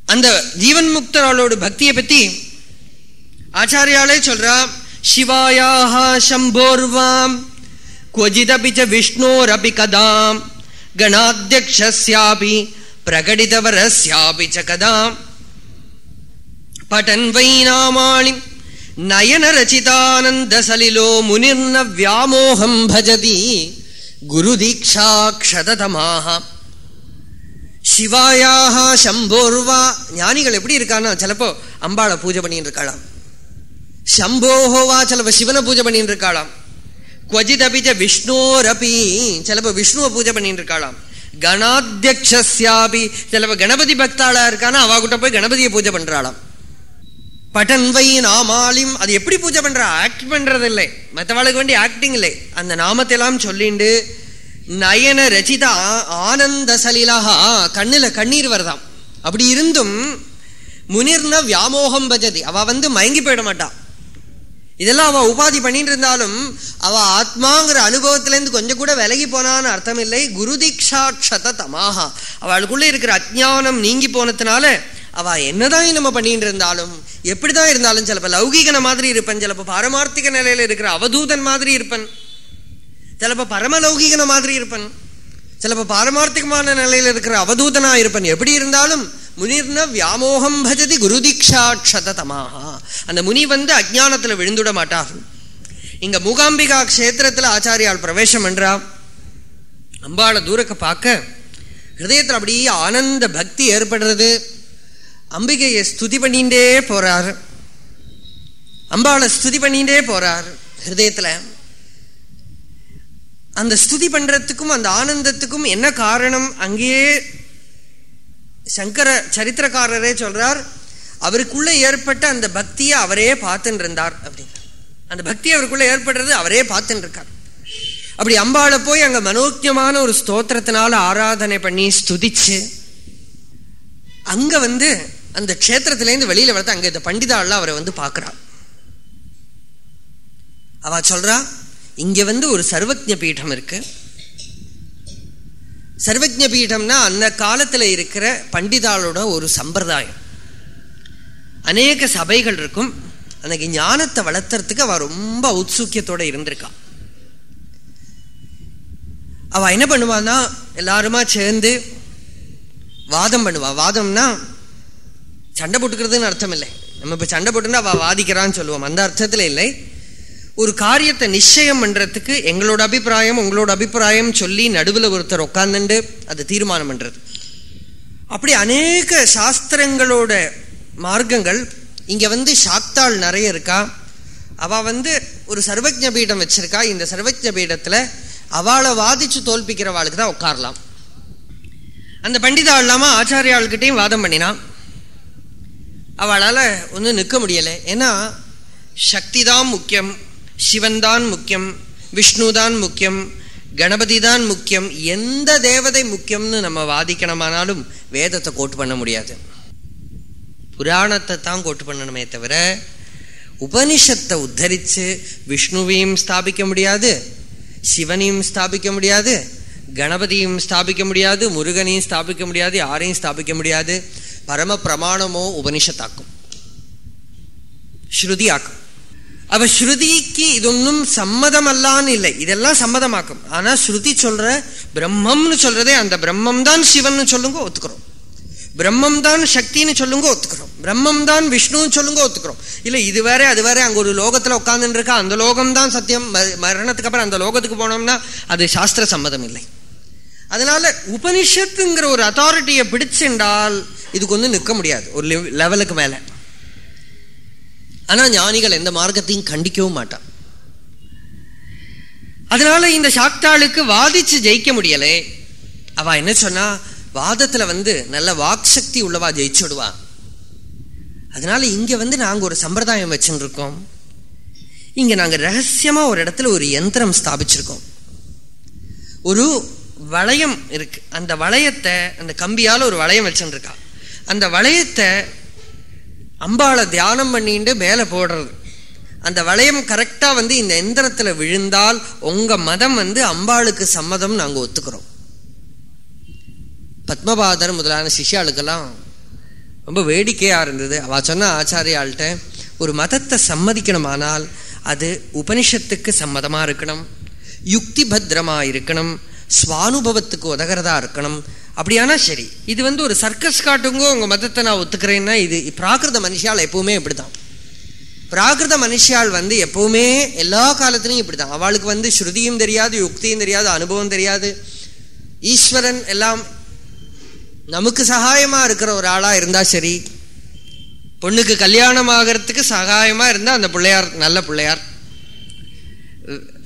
அந்த ஜீவன் முக்தராளோட பக்தியை பத்தி ஆச்சாரியாலே சொல்றா சிவாயாக சம்போர்வாம் குவஜிதபி விஷ்ணோரபி கதாம் கணாத்தியக்ஷாபி பிரகடிதவரஸ்யாபி சகதாம் பட்டன் வை நாமாளி நயனரச்சிதானந்த சலிலோ முனிர்ன வியாமோகம் பஜதி குரு தீட்சா க்ஷததமாக சிவாயாக சம்போர்வா ஞானிகள் எப்படி இருக்கான்னா சிலப்போ அம்பாளை பூஜை பண்ணிட்டு இருக்காளாம் சம்போஹோவா சிலப்போ சிவனை பூஜை பண்ணிட்டு இருக்காளாம் குவஜிதபிஜ விஷ்ணோரபி சிலப்போ விஷ்ணுவை பூஜை பண்ணிட்டு இருக்காளாம் கணாத்தியக்ஷாபி சிலப்போ கணபதி பக்தாளா இருக்கானா அவா கிட்ட போய் கணபதியை பூஜை பண்றாளாம். பட்டன்வை நாமாலிம். அது எப்படி பூஜை பண்றா? ஆக்ட் பண்றது இல்லை மற்றவாளுக்கு வேண்டி ஆக்டிங் இல்லை. அந்த நாமத்தெல்லாம் சொல்லிண்டு நயன ரச்சிதா ஆனந்த சலிலாக கண்ணுல கண்ணீர் வருதாம். அப்படி இருந்தும் முனிர்ன வியாமோகம் பஜதி. அவ வந்து மயங்கி போயிட மாட்டான் இதெல்லாம் அவன் உபாதி பண்ணிட்டு இருந்தாலும் அவ ஆத்மாங்கிற அனுபவத்திலேருந்து கொஞ்சம் கூட விலகி போனான்னு அர்த்தம் இல்லை குரு தீக்ஷாட்சத தமாகா அவளுக்குள்ளே இருக்கிற அஜ்ஞானம் நீங்கி போனதுனால அவ என்னதான் நம்ம பண்ணிட்டு இருந்தாலும் எப்படிதான் இருந்தாலும் சிலப்போ லௌகீகன மாதிரி இருப்பேன் சிலப்போ பாரமார்த்திக நிலையில இருக்கிற அவதூதன் மாதிரி இருப்பன். சிலப்போ பரமலௌகீகன மாதிரி இருப்பன். சிலப்போ பாரமார்த்திகமான நிலையில இருக்கிற அவதூதனா இருப்பன். எப்படி இருந்தாலும் முனிர்ன வியாமோகம் பஜதி குரு தீக்ஷாட்சத அந்த முனி வந்து அஜானத்தில் விழுந்துட மாட்டார் இங்க மூகாம்பிகா கஷேத்திரத்தில் ஆச்சாரியால் பிரவேசம் என்றா. அம்பாளை தூரக்க பார்க்க ஹிருதயத்தில் அப்படியே ஆனந்த பக்தி ஏற்படுறது. அம்பிகையை ஸ்துதி பண்ணிகிட்டே போறார். அம்பாளை ஸ்துதி பண்ணிகிட்டே போறார் ஹிருதயத்தில். அந்த ஸ்துதி பண்ணுறதுக்கும் அந்த ஆனந்தத்துக்கும் என்ன காரணம்? அங்கேயே சங்கர சரித்திரக்காரரே சொல்றார் அவருக்குள்ள ஏற்பட்ட அந்த பக்தியை அவரே பார்த்துட்டு இருந்தார் அப்படின்னு அந்த பக்தி அவருக்குள்ள ஏற்படுறது அவரே பார்த்துட்டு இருக்கார் அப்படி அம்பாளை போய் அங்க மனோக்கியமான ஒரு ஸ்தோத்திரத்தினால ஆராதனை பண்ணி ஸ்துதிச்சு அங்க வந்து அந்த க்ஷேத்திரத்திலேருந்து வெளியில வளர்த்து அங்க இந்த பண்டிதாள்லாம் அவரை வந்து பார்க்குறா அவ சொல்றா இங்க வந்து ஒரு சர்வஜ பீடம் இருக்கு. சர்வஜ பீடம்னா அந்த காலத்துல இருக்கிற பண்டிதாளோட ஒரு சம்பிரதாயம். அநேக சபைகள் இருக்கும். அன்னைக்கு ஞானத்தை வளர்த்துறதுக்கு அவ ரொம்ப உத்சூக்கியத்தோட இருந்திருக்கா. அவ என்ன பண்ணுவான்னா எல்லாருமா சேர்ந்து வாதம் பண்ணுவா. வாதம்னா சண்டை போட்டுக்கிறதுன்னு அர்த்தம் இல்லை நம்ம இப்போ சண்டை போட்டுன்னா அவ வாதிக்கிறான்னு சொல்லுவோம். அந்த அர்த்தத்துல இல்லை. ஒரு காரியத்தை நிச்சயம் பண்ணுறதுக்கு எங்களோட அபிப்பிராயம் உங்களோட அபிப்பிராயம் சொல்லி நடுவில் ஒருத்தர் உட்காந்துண்டு அது தீர்மானம் பண்ணுறது அப்படி அநேக சாஸ்திரங்களோட மார்க்கங்கள் இங்கே வந்து சாக்தாள் நிறைய இருக்கா? அவள் வந்து ஒரு சர்வஜ பீடம் வச்சுருக்கா? இந்த சர்வஜ பீடத்தில் அவளை வாதிச்சு தோல்பிக்கிறவாளுக்கு தான் உட்காரலாம். அந்த பண்டிதா இல்லாமல் ஆச்சாரியாள்கிட்டையும் வாதம் பண்ணினான் அவளால் ஒன்றும் நிற்க முடியலை. ஏன்னா சக்தி தான் முக்கியம். சிவன் தான் முக்கியம் விஷ்ணு தான் முக்கியம் கணபதி தான் முக்கியம் எந்த தேவதை முக்கியம்னு நம்ம வாதிக்கணுமானாலும் வேதத்தை கோட்டு பண்ண முடியாது. புராணத்தை தான் கோட்டு பண்ணணுமே தவிர உபனிஷத்தை உத்தரித்து விஷ்ணுவையும் ஸ்தாபிக்க முடியாது சிவனையும் ஸ்தாபிக்க முடியாது கணபதியும் ஸ்தாபிக்க முடியாது முருகனையும் ஸ்தாபிக்க முடியாது யாரையும் ஸ்தாபிக்க முடியாது. பரம பிரமாணமோ உபனிஷத்தாக்கும். ஸ்ருதி ஆக்கும் அவ ஸ்ருதிக்கு இதொன்னும் சம்மதம் அல்லான்னு இல்லை. இதெல்லாம் சம்மதமாக்கும். ஆனா ஸ்ருதி சொல்ற பிரம்மம்னு சொல்றதே அந்த பிரம்மம் தான் சிவன் சொல்லுங்க ஒத்துக்கிறோம். பிரம்மம் தான் சக்தின்னு சொல்லுங்க ஒத்துக்கிறோம். பிரம்மம் தான் விஷ்ணுன்னு சொல்லுங்க ஒத்துக்கிறோம். இல்ல இது வேற அது வேற அங்க ஒரு லோகத்துல உட்காந்துட்டு இருக்கா அந்த லோகம் தான் சத்தியம் மரணத்துக்கு அப்புறம் அந்த லோகத்துக்கு போனோம்னா அது சாஸ்திர சம்மதம் இல்லை. அதனால உபனிஷத்துங்கிற ஒரு அத்தாரிட்டியை பிடிச்சென்றால் இதுக்கு வந்து நிற்க முடியாது. ஒரு லெவலுக்கு மேலே. ஆனால் ஞானிகள் எந்த மார்க்கத்தையும் கண்டிக்கவும் மாட்டான். அதனால இந்த சாக்தாளுக்கு வாதிச்சு ஜெயிக்க முடியலை. அவ என்ன சொன்னா வாதத்துல வந்து நல்ல வாக் சக்தி உள்ளவா ஜெயிச்சுடுவா. அதனால இங்க வந்து நாங்க ஒரு சம்பிரதாயம் வச்சுருக்கோம். இங்க நாங்க ரகசியமா ஒரு இடத்துல ஒரு யந்திரம் ஸ்தாபிச்சிருக்கோம். ஒரு வளையம் இருக்கு. அந்த வளையத்தை அந்த கம்பியால ஒரு வளையம் வச்சுருக்கா. அந்த வளையத்தை அம்பாளை தியானம் பண்ணிட்டு மேலே போடுறது. அந்த வளையம் கரெக்டாக வந்து இந்த எந்திரத்தில் விழுந்தால் உங்கள் மதம் வந்து அம்பாளுக்கு சம்மதம் நாங்கள் ஒத்துக்கிறோம். பத்மபாதர் முதலான சிஷியாளுக்கெல்லாம் ரொம்ப வேடிக்கையாக இருந்தது. அவள் சொன்ன ஆச்சாரியாள்கிட்ட ஒரு மதத்தை சம்மதிக்கணுமானால் அது உபனிஷத்துக்கு சம்மதமாக இருக்கணும். யுக்தி பத்திரமா இருக்கணும். சுவானுபவத்துக்கு உதகிறதா இருக்கணும். அப்படியானா சரி. இது வந்து ஒரு சர்க்கஸ் காட்டுங்க உங்கள் மதத்தை நான் ஒத்துக்கிறேன்னா இது பிராகிருத மனுஷியால் எப்பவுமே இப்படிதான் பிராகிருத மனுஷியால் வந்து எப்பவுமே எல்லா காலத்திலையும் இப்படிதான் அவளுக்கு வந்து ஸ்ருதியும் தெரியாது யுக்தியும் தெரியாது அனுபவம் தெரியாது. ஈஸ்வரன் எல்லாம் நமக்கு சகாயமாக இருக்கிற ஒரு ஆளாக இருந்தால் சரி. பொண்ணுக்கு கல்யாணம் ஆகிறதுக்கு சகாயமாக இருந்தால் அந்த பிள்ளையார் நல்ல பிள்ளையார்.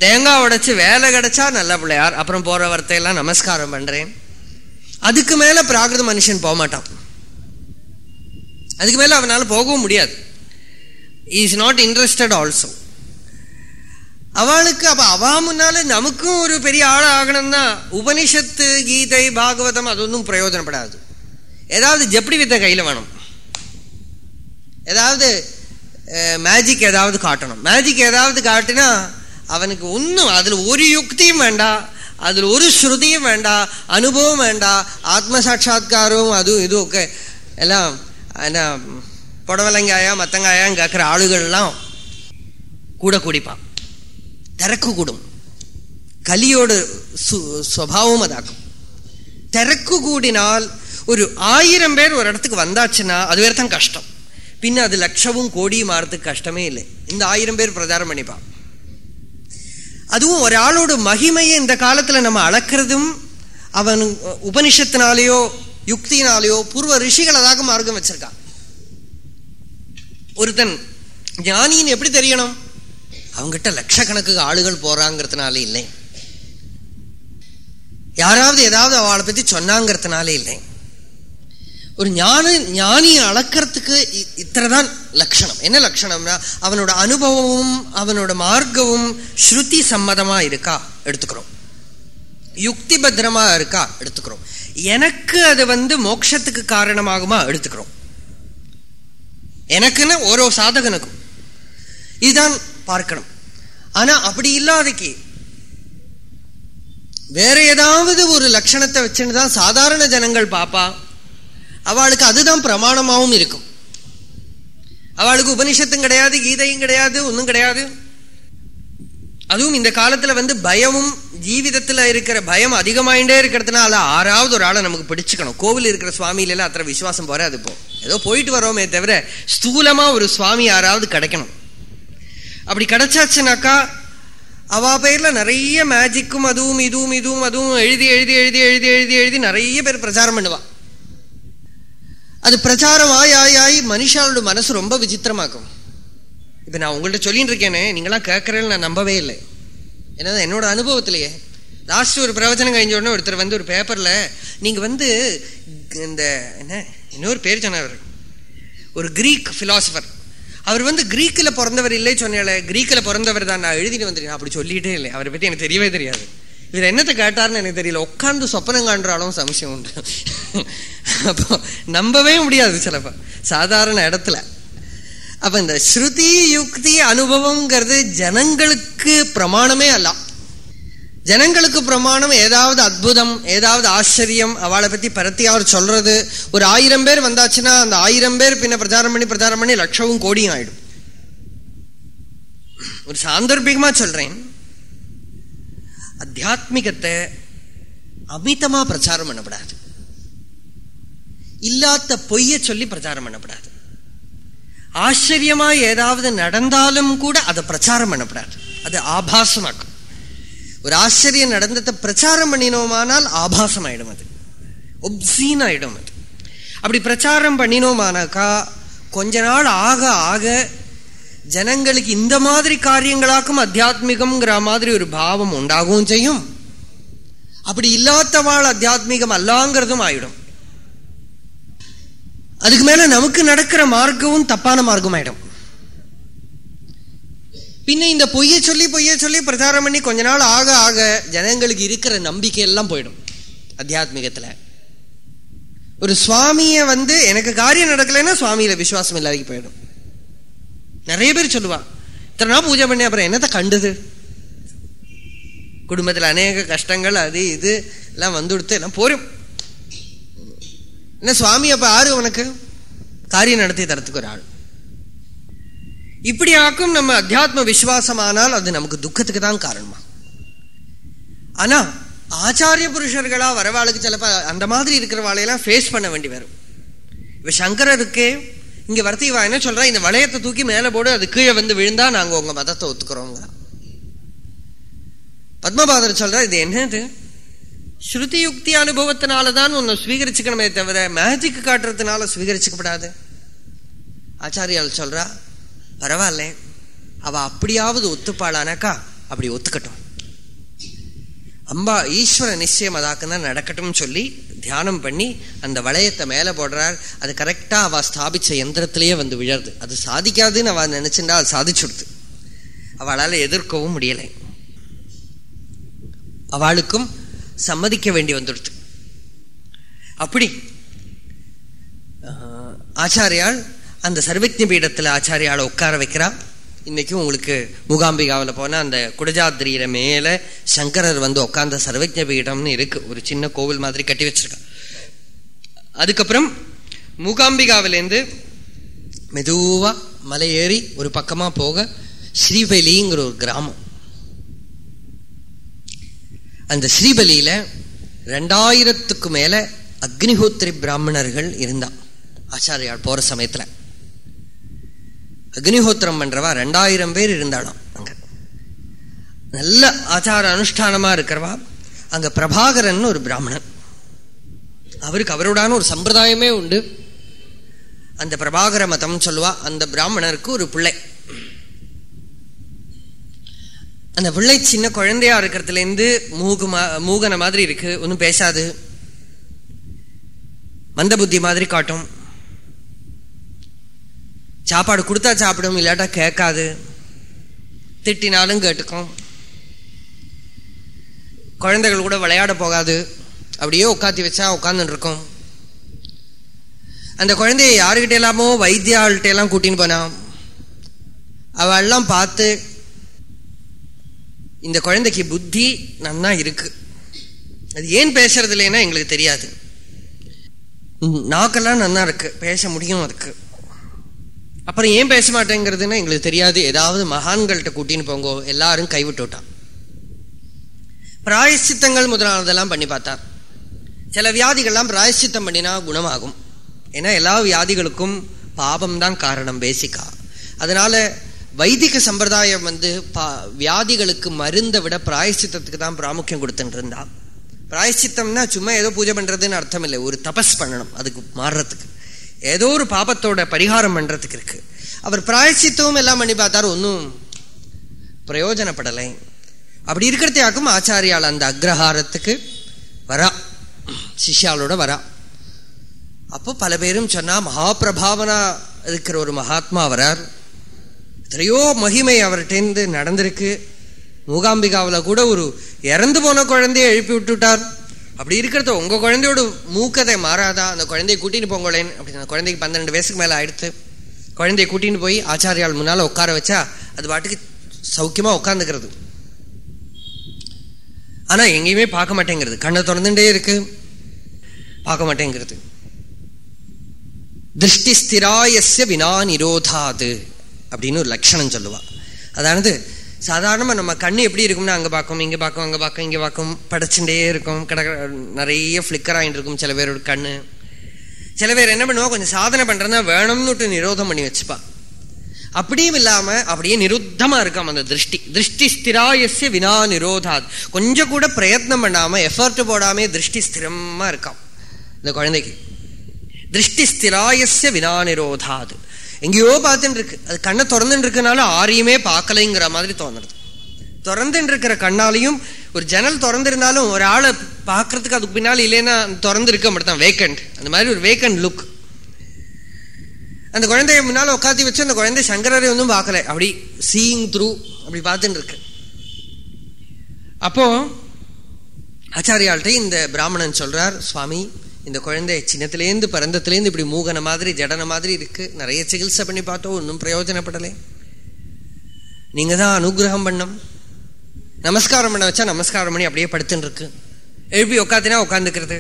தேங்காய் உடைச்சி வேலை கிடைச்சா நல்ல பிள்ளையார். அப்புறம் போகிற வார்த்தையெல்லாம் நமஸ்காரம் பண்ணுறேன் அதுக்கு மேல பிராகிருத மனுஷன் போக மாட்டான் அதுக்கு மேல அவனால போகவும் முடியாது. இஸ் நாட் இன்ட்ரெஸ்டட் ஆல்சோ அவளுக்கு அப்ப அவா முன்னால நமக்கும் ஒரு பெரிய ஆள் ஆகணும்னா உபனிஷத்து கீதை பாகவதம் அது ஒன்றும் பிரயோஜனப்படாது. ஏதாவது ஜப்படி வித்த கையில வேணும். ஏதாவது மேஜிக் ஏதாவது காட்டணும். மேஜிக் ஏதாவது காட்டினா அவனுக்கு ஒன்றும் அதில் ஒரு யுக்தியும் வேண்டாம். அதுல ஒரு ஸ்ருதியும் வேண்டாம் அனுபவம் வேண்டாம் ஆத்ம சாட்சா்காரம் அதுவும் இதுவும் ஓகே எல்லாம் என்ன புடவலங்காயா மத்தங்காயான்னு கேட்குற ஆளுகள்லாம் கூட குடிப்பான். திறக்கு கூடும் கலியோட சுவாவம் அதாக்கும். திறக்கு கூடினால் ஒரு ஆயிரம் பேர் ஒரு இடத்துக்கு வந்தாச்சுன்னா அது வேறு தான் கஷ்டம். பின்ன அது லட்சமும் கோடியும் மாறதுக்கு கஷ்டமே இல்லை. இந்த ஆயிரம் பேர் பிரச்சாரம் பண்ணிப்பான். அதுவும் ஒரு ஆளோட மகிமையை இந்த காலத்துல நம்ம அளக்கிறதும் அவன் உபனிஷத்தினாலேயோ யுக்தினாலேயோ பூர்வ ரிஷிகள் அதாக மார்க்கம் வச்சிருக்கான். ஒருத்தன் ஞானின்னு எப்படி தெரியணும்? அவங்ககிட்ட லட்சக்கணக்கு ஆளுகள் போறாங்கிறதுனால இல்லை. யாராவது ஏதாவது அவளை பத்தி சொன்னாங்கிறதுனால இல்லை. ஒரு ஞான ஞானியை அளக்கிறதுக்கு இத்தனைதான் லட்சணம். என்ன லட்சணம்னா அவனோட அனுபவமும் அவனோட மார்க்கமும் ஸ்ருதி சம்மதமா இருக்கா? எடுத்துக்கிறோம். யுக்தி பத்திரமா இருக்கா? எடுத்துக்கிறோம். எனக்கு அது வந்து மோட்சத்துக்கு காரணமாகுமா? எடுத்துக்கிறோம். எனக்குன்னு ஓரோ சாதகனுக்கும். இதுதான் பார்க்கணும். ஆனா அப்படி இல்லாதக்கு வேற ஏதாவது ஒரு லட்சணத்தை வச்சுன்னு தான் சாதாரண ஜனங்கள் பாப்பா. அவளுக்கு அதுதான் பிரமாணமாகவும் இருக்கும். அவளுக்கு உபனிஷத்தும் கிடையாது கீதையும் கிடையாது ஒன்றும் கிடையாது. அதுவும் இந்த காலத்துல வந்து பயமும் ஜீவிதத்துல இருக்கிற பயம் அதிகமாயிட்டே இருக்கிறதுனால ஆறாவது ஒரு ஆளை நமக்கு பிடிச்சுக்கணும். கோவில் இருக்கிற சுவாமியில அத்தனை விசுவாசம் போறாது இப்போ ஏதோ போயிட்டு வரோமே தவிர ஸ்தூலமா ஒரு சுவாமி யாராவது கிடைக்கணும். அப்படி கிடைச்சாச்சுனாக்கா அவ பேர்ல நிறைய மேஜிக்கும் அதுவும் இதுவும் இதுவும் அதுவும் எழுதி எழுதி எழுதி எழுதி எழுதி எழுதி நிறைய பேர் பிரச்சாரம் பண்ணுவா. அது பிரச்சாரம் ஆய் ஆய் ஆய் மனுஷாளோட மனசு ரொம்ப விசித்திரமாக்கும். இப்போ நான் உங்கள்கிட்ட சொல்லிட்டு இருக்கேனே நீங்களாம் கேட்குறேன்னு நான் நம்பவே இல்லை. ஏன்னா என்னோட அனுபவத்திலேயே? லாஸ்ட் ஒரு பிரவச்சனம் கழிஞ்ச உடனே ஒருத்தர் வந்து ஒரு பேப்பரில் நீங்கள் வந்து இந்த என்ன இன்னொரு பேர் சொன்னவர் ஒரு கிரீக் ஃபிலாசபர் அவர் வந்து கிரீக்கில் பிறந்தவர் இல்லை சொன்னால கிரீக்கில் பிறந்தவர் தான் நான் எழுதிட்டு வந்துருக்கேன். அப்படி சொல்லிட்டே இல்லை. அவரை பற்றி எனக்கு தெரியவே தெரியாது. இவர் என்னத்தை கேட்டாருன்னு எனக்கு தெரியல. உட்காந்து சொப்பனம் காண்றாலும் சம்சயம் உண்டு. அப்போ நம்பவே முடியாது சிலப்போ. சாதாரண இடத்துல. அப்ப இந்த ஸ்ருதி யுக்தி அனுபவங்கிறது ஜனங்களுக்கு பிரமாணமே அல்ல. ஜனங்களுக்கு பிரமாணம் ஏதாவது அற்புதம் ஏதாவது ஆச்சரியம் அவளை பத்தி பரத்தி அவர் சொல்றது. ஒரு ஆயிரம் பேர் வந்தாச்சுன்னா அந்த ஆயிரம் பேர் பின்ன பிரச்சாரம் பண்ணி பிரச்சாரம் பண்ணி லட்சமும் கோடியும் ஆயிடும். ஒரு சாந்தர்பிகமா சொல்றேன். அத்தியாத்மிகத்தை அமிதமா பிரச்சாரம் பண்ணப்படாது. இல்லாத பொய்ய சொல்லி பிரச்சாரம் பண்ணப்படாது. ஆச்சரியமா ஏதாவது நடந்தாலும் கூட அதை பிரச்சாரம் பண்ணப்படாது. அது ஆபாசமாக்கும். ஒரு ஆச்சரியம் நடந்ததை பிரச்சாரம் பண்ணினோமானால் ஆபாசம் ஆயிடும் அது. ஒப்சீன் ஆயிடும் அது. அப்படி பிரச்சாரம் பண்ணினோமானாக்கா கொஞ்ச நாள் ஆக ஆக ஜனங்களுக்கு இந்த மாதிரி காரியங்களாக்கும் அத்தியாத்மிகம்ங்கிற மாதிரி ஒரு பாவம் உண்டாகவும் செய்யும். அப்படி இல்லாதவாள் அத்தியாத்மிகம் அல்லாங்கிறதும் ஆயிடும். அதுக்கு மேல நமக்கு நடக்கிற மார்க்கமும் தப்பான மார்க்கம் ஆயிடும் பின்ன இந்த பொய்ய சொல்லி பொய்ய சொல்லி பிரச்சாரம் பண்ணி கொஞ்ச நாள் ஆக ஆக ஜனங்களுக்கு இருக்கிற நம்பிக்கை எல்லாம் போயிடும் அத்தியாத்மிகத்துல. ஒரு சுவாமிய வந்து எனக்கு காரியம் நடக்கலைன்னா சுவாமியில விசுவாசம் இல்லாதக்கு போயிடும். நிறைய பேர் சொல்லுவா இத்தனை நாள் பூஜை பண்ணி அப்புறம் என்னத்தை கண்டுது? குடும்பத்தில் அநேக கஷ்டங்கள் அது இது எல்லாம் வந்து கொடுத்து எல்லாம் போரும். என்ன சுவாமி அப்ப ஆறு உனக்கு? காரியம் நடத்தி தரத்துக்கு ஒரு ஆள். இப்படி ஆக்கும் நம்ம அத்தியாத்ம விசுவாசமானால் அது நமக்கு துக்கத்துக்கு தான் காரணமா. ஆனா ஆச்சாரிய புருஷர்களா வரவாளுக்கு சிலப்ப அந்த மாதிரி இருக்கிற வாழையெல்லாம் ஃபேஸ் பண்ண வேண்டி வரும். இப்ப சங்கரருக்கே இங்க வரத்தி வா என்ன சொல்றா? இந்த வளையத்தை தூக்கி மேல போடு அது கீழே வந்து விழுந்தா நாங்க உங்க மதத்தை ஒத்துக்கிறோங்க. பத்மபாதர் சொல்றா இது என்னது? ஸ்ருதி யுக்தி அனுபவத்தினாலதான் உன்னை ஸ்வீகரிச்சுக்கணுமே தவிர மேஜிக் காட்டுறதுனால ஸ்வீகரிச்சுக்கப்படாது ஆச்சாரியால் சொல்றா பரவாயில்ல. அவ அப்படியாவது ஒத்துப்பாளானாக்கா அப்படி ஒத்துக்கட்டும். அம்பா ஈஸ்வர நிச்சயம் அதாக்குன்னா நடக்கட்டும் சொல்லி தியானம் பண்ணி அந்த வளையத்தை மேலே போடுறார். அது கரெக்டாக அவள் ஸ்தாபிச்ச எந்திரத்திலேயே வந்து விழருது. அது சாதிக்காதுன்னு அவள் நினைச்சுட்டா அது சாதிச்சுடுது. அவளால் எதிர்க்கவும் முடியலை. அவளுக்கும் சம்மதிக்க வேண்டி வந்துடுது. அப்படி ஆச்சாரியால் அந்த சர்வஜ பீடத்தில் ஆச்சாரியால் உட்கார வைக்கிறா இன்னைக்கும் உங்களுக்கு மூகாம்பிகாவில் போனால் அந்த குடஜாத்திரியில மேலே சங்கரர் வந்து உட்காந்த சர்வஜ பீடம்னு இருக்கு. ஒரு சின்ன கோவில் மாதிரி கட்டி வச்சிருக்கா அதுக்கப்புறம் மூகாம்பிகாவிலேருந்து மெதுவாக மலை ஏறி ஒரு பக்கமாக போக ஸ்ரீபலிங்கிற ஒரு கிராமம். அந்த ஸ்ரீபலியில ரெண்டாயிரத்துக்கு மேல அக்னிஹோத்திரி பிராமணர்கள் இருந்தான் ஆச்சாரியால் போற சமயத்துல. அக்னிஹோத்திரம் பண்றவா? ரெண்டாயிரம் பேர் இருந்தாலும் அங்க. நல்ல ஆச்சார அனுஷ்டானமா இருக்கிறவா? அங்க பிரபாகரன் ஒரு பிராமணன். அவருக்கு அவரோடான ஒரு சம்பிரதாயமே உண்டு. அந்த பிரபாகர மதம் சொல்லுவா அந்த பிராமணருக்கு ஒரு பிள்ளை. அந்த பிள்ளை சின்ன குழந்தையா இருக்கிறதுல இருந்து மூகு மூகன மாதிரி இருக்கு ஒன்றும் பேசாது. மந்த புத்தி மாதிரி காட்டும். சாப்பாடு கொடுத்தா சாப்பிடும் இல்லாட்டா கேட்காது. திட்டினாலும் கேட்டுக்கும். குழந்தைகள் கூட விளையாட போகாது. அப்படியே உட்காத்தி வச்சா உட்காந்துட்டு இருக்கும் அந்த குழந்தைய யாருக்கிட்ட எல்லாமோ வைத்தியாள்கிட்ட எல்லாம் கூட்டின்னு போனான் அவெல்லாம் பார்த்து இந்த குழந்தைக்கு புத்தி நன்னா இருக்கு. அது ஏன் பேசுறது இல்லைன்னா எங்களுக்கு தெரியாது. நாக்கெல்லாம் நன்னா இருக்கு. பேச முடியும் அதுக்கு. அப்புறம் ஏன் பேச மாட்டேங்கிறதுன்னு எங்களுக்கு தெரியாது. ஏதாவது மகான்கள்கிட்ட கூட்டின்னு போங்கோ. எல்லாரும் கைவிட்டு விட்டான் முதலானதெல்லாம் பண்ணி பார்த்தார் சில வியாதிகள்லாம் பிராயசித்தம் பண்ணினா குணமாகும். ஏன்னா எல்லா வியாதிகளுக்கும் பாபம் தான் காரணம் பேசிக்கா அதனால வைதிக சம்பிரதாயம் வந்து பா வியாதிகளுக்கு மருந்தை விட பிராயசித்தத்துக்கு தான் பிராமுக்கியம் கொடுத்துட்டு இருந்தான் பிராயசித்தம்னா சும்மா ஏதோ பூஜை பண்றதுன்னு அர்த்தம் இல்லை. ஒரு தபஸ் பண்ணணும். அதுக்கு மாறுறதுக்கு. ஏதோ ஒரு பாபத்தோட பரிகாரம் பண்ணுறதுக்கு இருக்கு. அவர் பிராயச்சித்தமும் எல்லாம் பண்ணி பார்த்தாரு ஒன்றும் பிரயோஜனப்படலை. அப்படி இருக்கிறதையாக்கும் ஆச்சாரியால் அந்த அக்ரஹாரத்துக்கு வரா. சிஷ்யாலோட வரா. அப்போ பல பேரும் சொன்னால் மகாபிரபாவனா இருக்கிற ஒரு மகாத்மா வரார். எத்தனையோ மகிமை அவர்கிட்டேருந்து நடந்திருக்கு. மூகாம்பிகாவில் கூட ஒரு இறந்து போன குழந்தைய எழுப்பி விட்டுட்டார். அப்படி இருக்கிறத உங்க குழந்தையோட மூக்கதை மாறாதா? அந்த குழந்தைய கூட்டின்னு போங்களேன். அப்படி அந்த குழந்தைக்கு பன்னெண்டு வயசுக்கு மேல ஆயிடுத்து. குழந்தைய கூட்டின்னு போய் ஆச்சாரியால் முன்னால உட்கார வச்சா அது பாட்டுக்கு சௌக்கியமா உட்காந்துக்கிறது ஆனா எங்கேயுமே பார்க்க மாட்டேங்கிறது. கண்ணை திறந்துட்டே இருக்கு. பார்க்க மாட்டேங்கிறது. திருஷ்டி ஸ்திராயஸ்ய வினா நிரோதாது அப்படின்னு ஒரு லட்சணம் சொல்லுவா. அதாவது சாதாரணமாக நம்ம கண்ணு எப்படி இருக்கும்னா அங்கே பார்க்கும் இங்கே பார்க்கும் அங்கே பார்க்கும் இங்கே பார்க்கும் படைச்சுட்டே இருக்கும் கிட நிறைய ஃப்ளிக்கர் ஆகிட்டு இருக்கும் சில பேரோட கண்ணு. சில பேர் என்ன பண்ணுவா? கொஞ்சம் சாதனை பண்ணுறதுனா வேணும்னுட்டு நிரோதம் பண்ணி வச்சுப்பா. அப்படியும் இல்லாமல் அப்படியே நிருத்தமாக இருக்காம் அந்த திருஷ்டி. திருஷ்டி ஸ்திராயசிய வினா நிரோதாத். கொஞ்சம் கூட பிரயத்னம் பண்ணாமல் எஃபர்ட் போடாமே திருஷ்டி ஸ்திரமாக இருக்காம். இந்த குழந்தைக்கு. திருஷ்டி ஸ்திராயசிய வினா நிரோதாது. எங்கேயோ பார்த்துட்டு இருக்கு அது கண்ணை திறந்துட்டு இருக்கனால ஆரியுமே பார்க்கலைங்கிற மாதிரி தோணுது. திறந்துட்டு இருக்கிற கண்ணாலையும் ஒரு ஜன்னல் திறந்திருந்தாலும் ஒரு ஆளை பார்க்கறதுக்கு அதுக்கு பின்னால் இல்லைன்னா திறந்து இருக்க மட்டும் வேக்கண்ட் அந்த மாதிரி ஒரு வேக்கண்ட் லுக் அந்த குழந்தைய முன்னால உட்காத்தி வச்சு அந்த குழந்தை சங்கரரை ஒன்றும் பார்க்கல. அப்படி சீயிங் த்ரூ அப்படி பார்த்துட்டு இருக்கு அப்போ ஆச்சாரியாள்கிட்ட இந்த பிராமணன் சொல்றார் சுவாமி இந்த குழந்தை சின்னத்திலேருந்து பிறந்தத்திலேருந்து இப்படி மூகன மாதிரி ஜடன மாதிரி இருக்கு. நிறைய சிகிச்சை பண்ணி பார்த்தோம் ஒன்றும் பிரயோஜனப்படலை. நீங்கள் தான் அனுகிரகம் பண்ணம் நமஸ்காரம் பண்ண வச்சா நமஸ்காரம் பண்ணி அப்படியே படுத்துன்னு இருக்கு எழுப்பி உக்காத்தினா உட்காந்துக்கிறது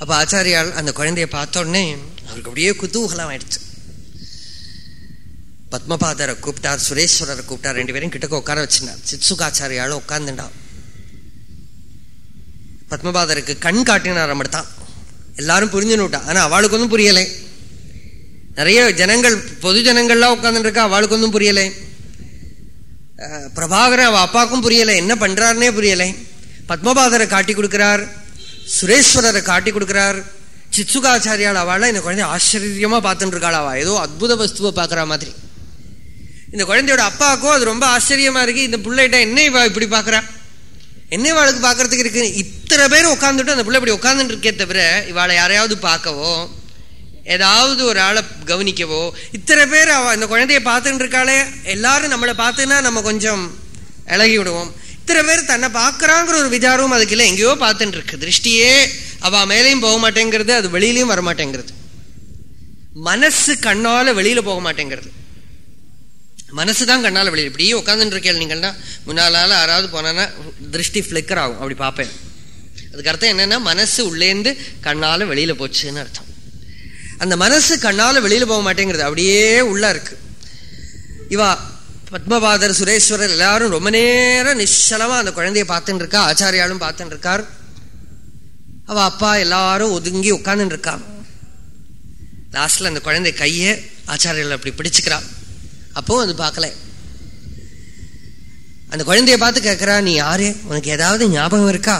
அப்போ ஆச்சாரியால் அந்த குழந்தைய பார்த்தோடனே அவருக்கு அப்படியே குதூகலம் ஆயிடுச்சு. பத்மபாதரை கூப்பிட்டார் சுரேஸ்வரரை கூப்பிட்டார் ரெண்டு பேரும் கிட்டக்க உட்கார வச்சிருந்தார். சித்சுகாச்சாரியாலும் உட்காந்துட்டான் பத்மபாதருக்கு கண் காட்டினார் அப்படித்தான். எல்லாரும் புரிஞ்சுன்னு விட்டா. ஆனால் அவளுக்கு ஒன்றும் புரியலை. நிறைய ஜனங்கள் பொது ஜனங்கள்லாம் உட்காந்துருக்கா இருக்கா அவளுக்கு ஒன்றும் புரியலை. பிரபாகரன் அவள் அப்பாவுக்கும் புரியலை. என்ன பண்ணுறாருனே புரியலை. பத்மபாதரை காட்டி கொடுக்குறார். சுரேஸ்வரரை காட்டி கொடுக்குறார். சிச்சுகாச்சாரியால் அவளை இந்த குழந்தைய ஆச்சரியமாக பார்த்துட்டு இருக்காள் அவள் ஏதோ அற்புத வஸ்துவை பார்க்குற மாதிரி. இந்த குழந்தையோட அப்பாவுக்கும் அது ரொம்ப ஆச்சரியமாக இருக்குது இந்த பிள்ளைகிட்ட என்ன இப்படி பார்க்குறா? என்ன இவாளுக்கு பார்க்கறதுக்கு இருக்கு. இத்தனை பேர் உட்காந்துட்டு அந்த பிள்ளை இப்படி உட்காந்துட்டு இருக்கே தவிர இவாளை யாரையாவது பார்க்கவோ ஏதாவது ஒரு ஆளை கவனிக்கவோ இத்தனை பேர் அவ இந்த குழந்தைய பார்த்துட்டு இருக்காளே எல்லாரும் நம்மளை பார்த்துன்னா நம்ம கொஞ்சம் இழகி விடுவோம். இத்தனை பேர் தன்னை பார்க்குறாங்கிற ஒரு விசாரமும் அதுக்கு இல்லை. எங்கேயோ பார்த்துட்டு இருக்கு. திருஷ்டியே அவள் மேலேயும் போக மாட்டேங்கிறது அது வெளியிலையும் வர மாட்டேங்கிறது மனசு கண்ணால் வெளியில் போக மாட்டேங்கிறது. மனசு தான் கண்ணால் வெளியில் இப்படியே உட்காந்துட்டு இருக்கேன் நீங்கள்னா முன்னாலால யாராவது போனான்னா திருஷ்டி ஃப்ளிக்கர் ஆகும். அப்படி பார்ப்பேன். அதுக்கு அர்த்தம் என்னன்னா மனசு உள்ளேந்து கண்ணால் வெளியில் போச்சுன்னு அர்த்தம். அந்த மனசு கண்ணால வெளியில் போக மாட்டேங்கிறது. அப்படியே உள்ள இருக்கு. இவா பத்மபாதர் சுரேஸ்வரர் எல்லாரும் ரொம்ப நேரம் நிச்சலமா அந்த குழந்தைய பார்த்துட்டு இருக்கா ஆச்சாரியாலும் பார்த்துட்டு இருக்கார். அவ அப்பா எல்லாரும் ஒதுங்கி உட்காந்துட்டு இருக்கா லாஸ்ட்ல அந்த குழந்தை கையை ஆச்சாரியால் அப்படி பிடிச்சுக்கிறான் அப்போ அது பார்க்கல. அந்த குழந்தைய பார்த்து கேட்கறா நீ யாரு? உனக்கு ஏதாவது ஞாபகம் இருக்கா?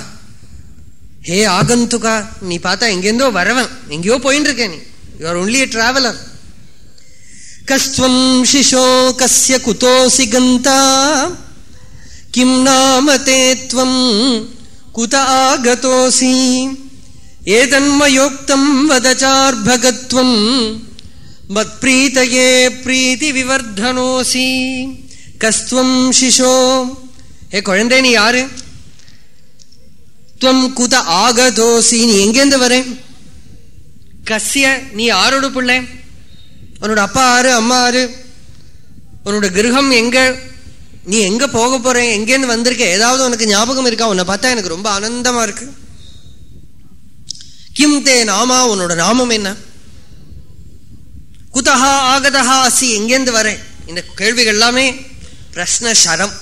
ஹே ஆகந்துகா நீ பார்த்தா எங்கேருந்தோ வரவன். எங்கேயோ போயின்னு இருக்க நீ யுவர் ஆர் ஒன்லி டிராவலர் கஸ்வம் சிஷோ கஸ்ய குதோசி கந்தா கிம் நாம தே குத ஆகதோசி. ஏதன்மயோக்தம் வதச்சார்பகத்வம். மத்பிரீதயே பிரீதி விவர்தனோசி கஸ்துவம் சிஷோ ஏ குழந்தை நீ யாரு துவம் குத ஆகதோசி நீ எங்கேருந்து வர கசிய நீ யாரோட பிள்ளை உன்னோட அப்பா ஆறு அம்மா ஆறு உன்னோட கிரகம் எங்க நீ எங்க போக போற எங்கேருந்து வந்திருக்க ஏதாவது உனக்கு ஞாபகம் இருக்கா? உன்னை பார்த்தா எனக்கு ரொம்ப ஆனந்தமா இருக்கு. கிம் தே நாமா உன்னோட நாமம் என்ன? குதஹா ஆகதஹா அசி எங்கேருந்து வரேன். இந்த கேள்விகள் எல்லாமே பிரஷ்ன சரம்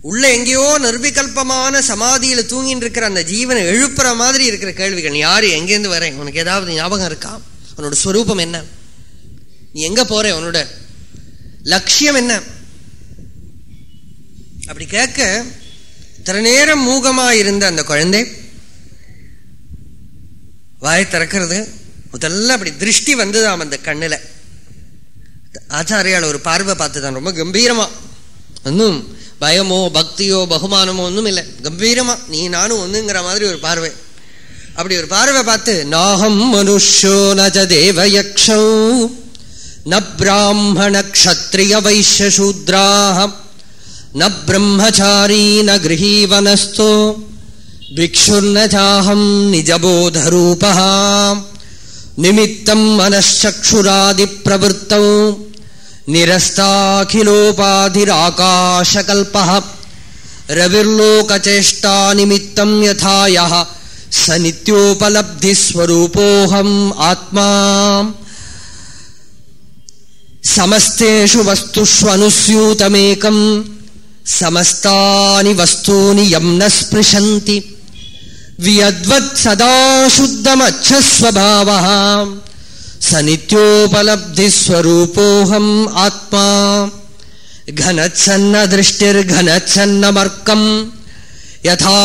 உள்ள எங்கேயோ நிர்விகல்பமான சமாதியில தூங்கிட்டு இருக்கிற அந்த ஜீவனை எழுப்புற மாதிரி இருக்கிற கேள்விகள். நீ யாரு? எங்கேருந்து வரேன்? உனக்கு ஏதாவது ஞாபகம் இருக்கா? உன்னோட ஸ்வரூபம் என்ன? நீ எங்க போற உன்னோட லட்சியம் என்ன? அப்படி கேட்க இத்தனை நேரம் மூகமா இருந்த அந்த குழந்தை வாய் திறக்கிறது. முதல்ல அப்படி திருஷ்டி வந்ததாம் அந்த கண்ணில். ஆச்சாரியால் ஒரு பார்வை பார்த்துதான் ரொம்ப கம்பீரமா. ஒன்றும் பயமோ பக்தியோ பகுமானமோ ஒன்றும் இல்லை. கம்பீரமா. நீ நானும் ஒன்றுங்கிற மாதிரி ஒரு பார்வை. அப்படி ஒரு பார்வை பார்த்து நாகம் மனுஷோ நஜ தேவயக்ஷோ ந பிராமண க்ஷத்ரிய வைஷ்ய ந பிரம்மச்சாரி ந கிரகீ வனஸ்தோ பிக்ஷுர்னஜாஹம் நிஜபோதரூபகாம் నిమిత్తం మనశ్చక్షురాది మనశ్చక్షురాదిప్రవృత్త నిరస్తాఖిలోపాధిరాకాశకల్ప రవిర్లోకచేష్టా నిమిత్తం యథాయ స నిత్యోపలబ్ధి స్వరూపోహం ఆత్మా సమస్తేషు వస్తుష్వనుస్యూతమేకం సమస్తాని వస్తూని యం న స్పృశంతి वियद्वत् सदा शुद्धमच्छस्वभावः स नित्योपलब्धिस्वरूपोऽहम् आत्मा घनच्छन्न दृष्टिर्घनच्छन्नमर्कम् यथा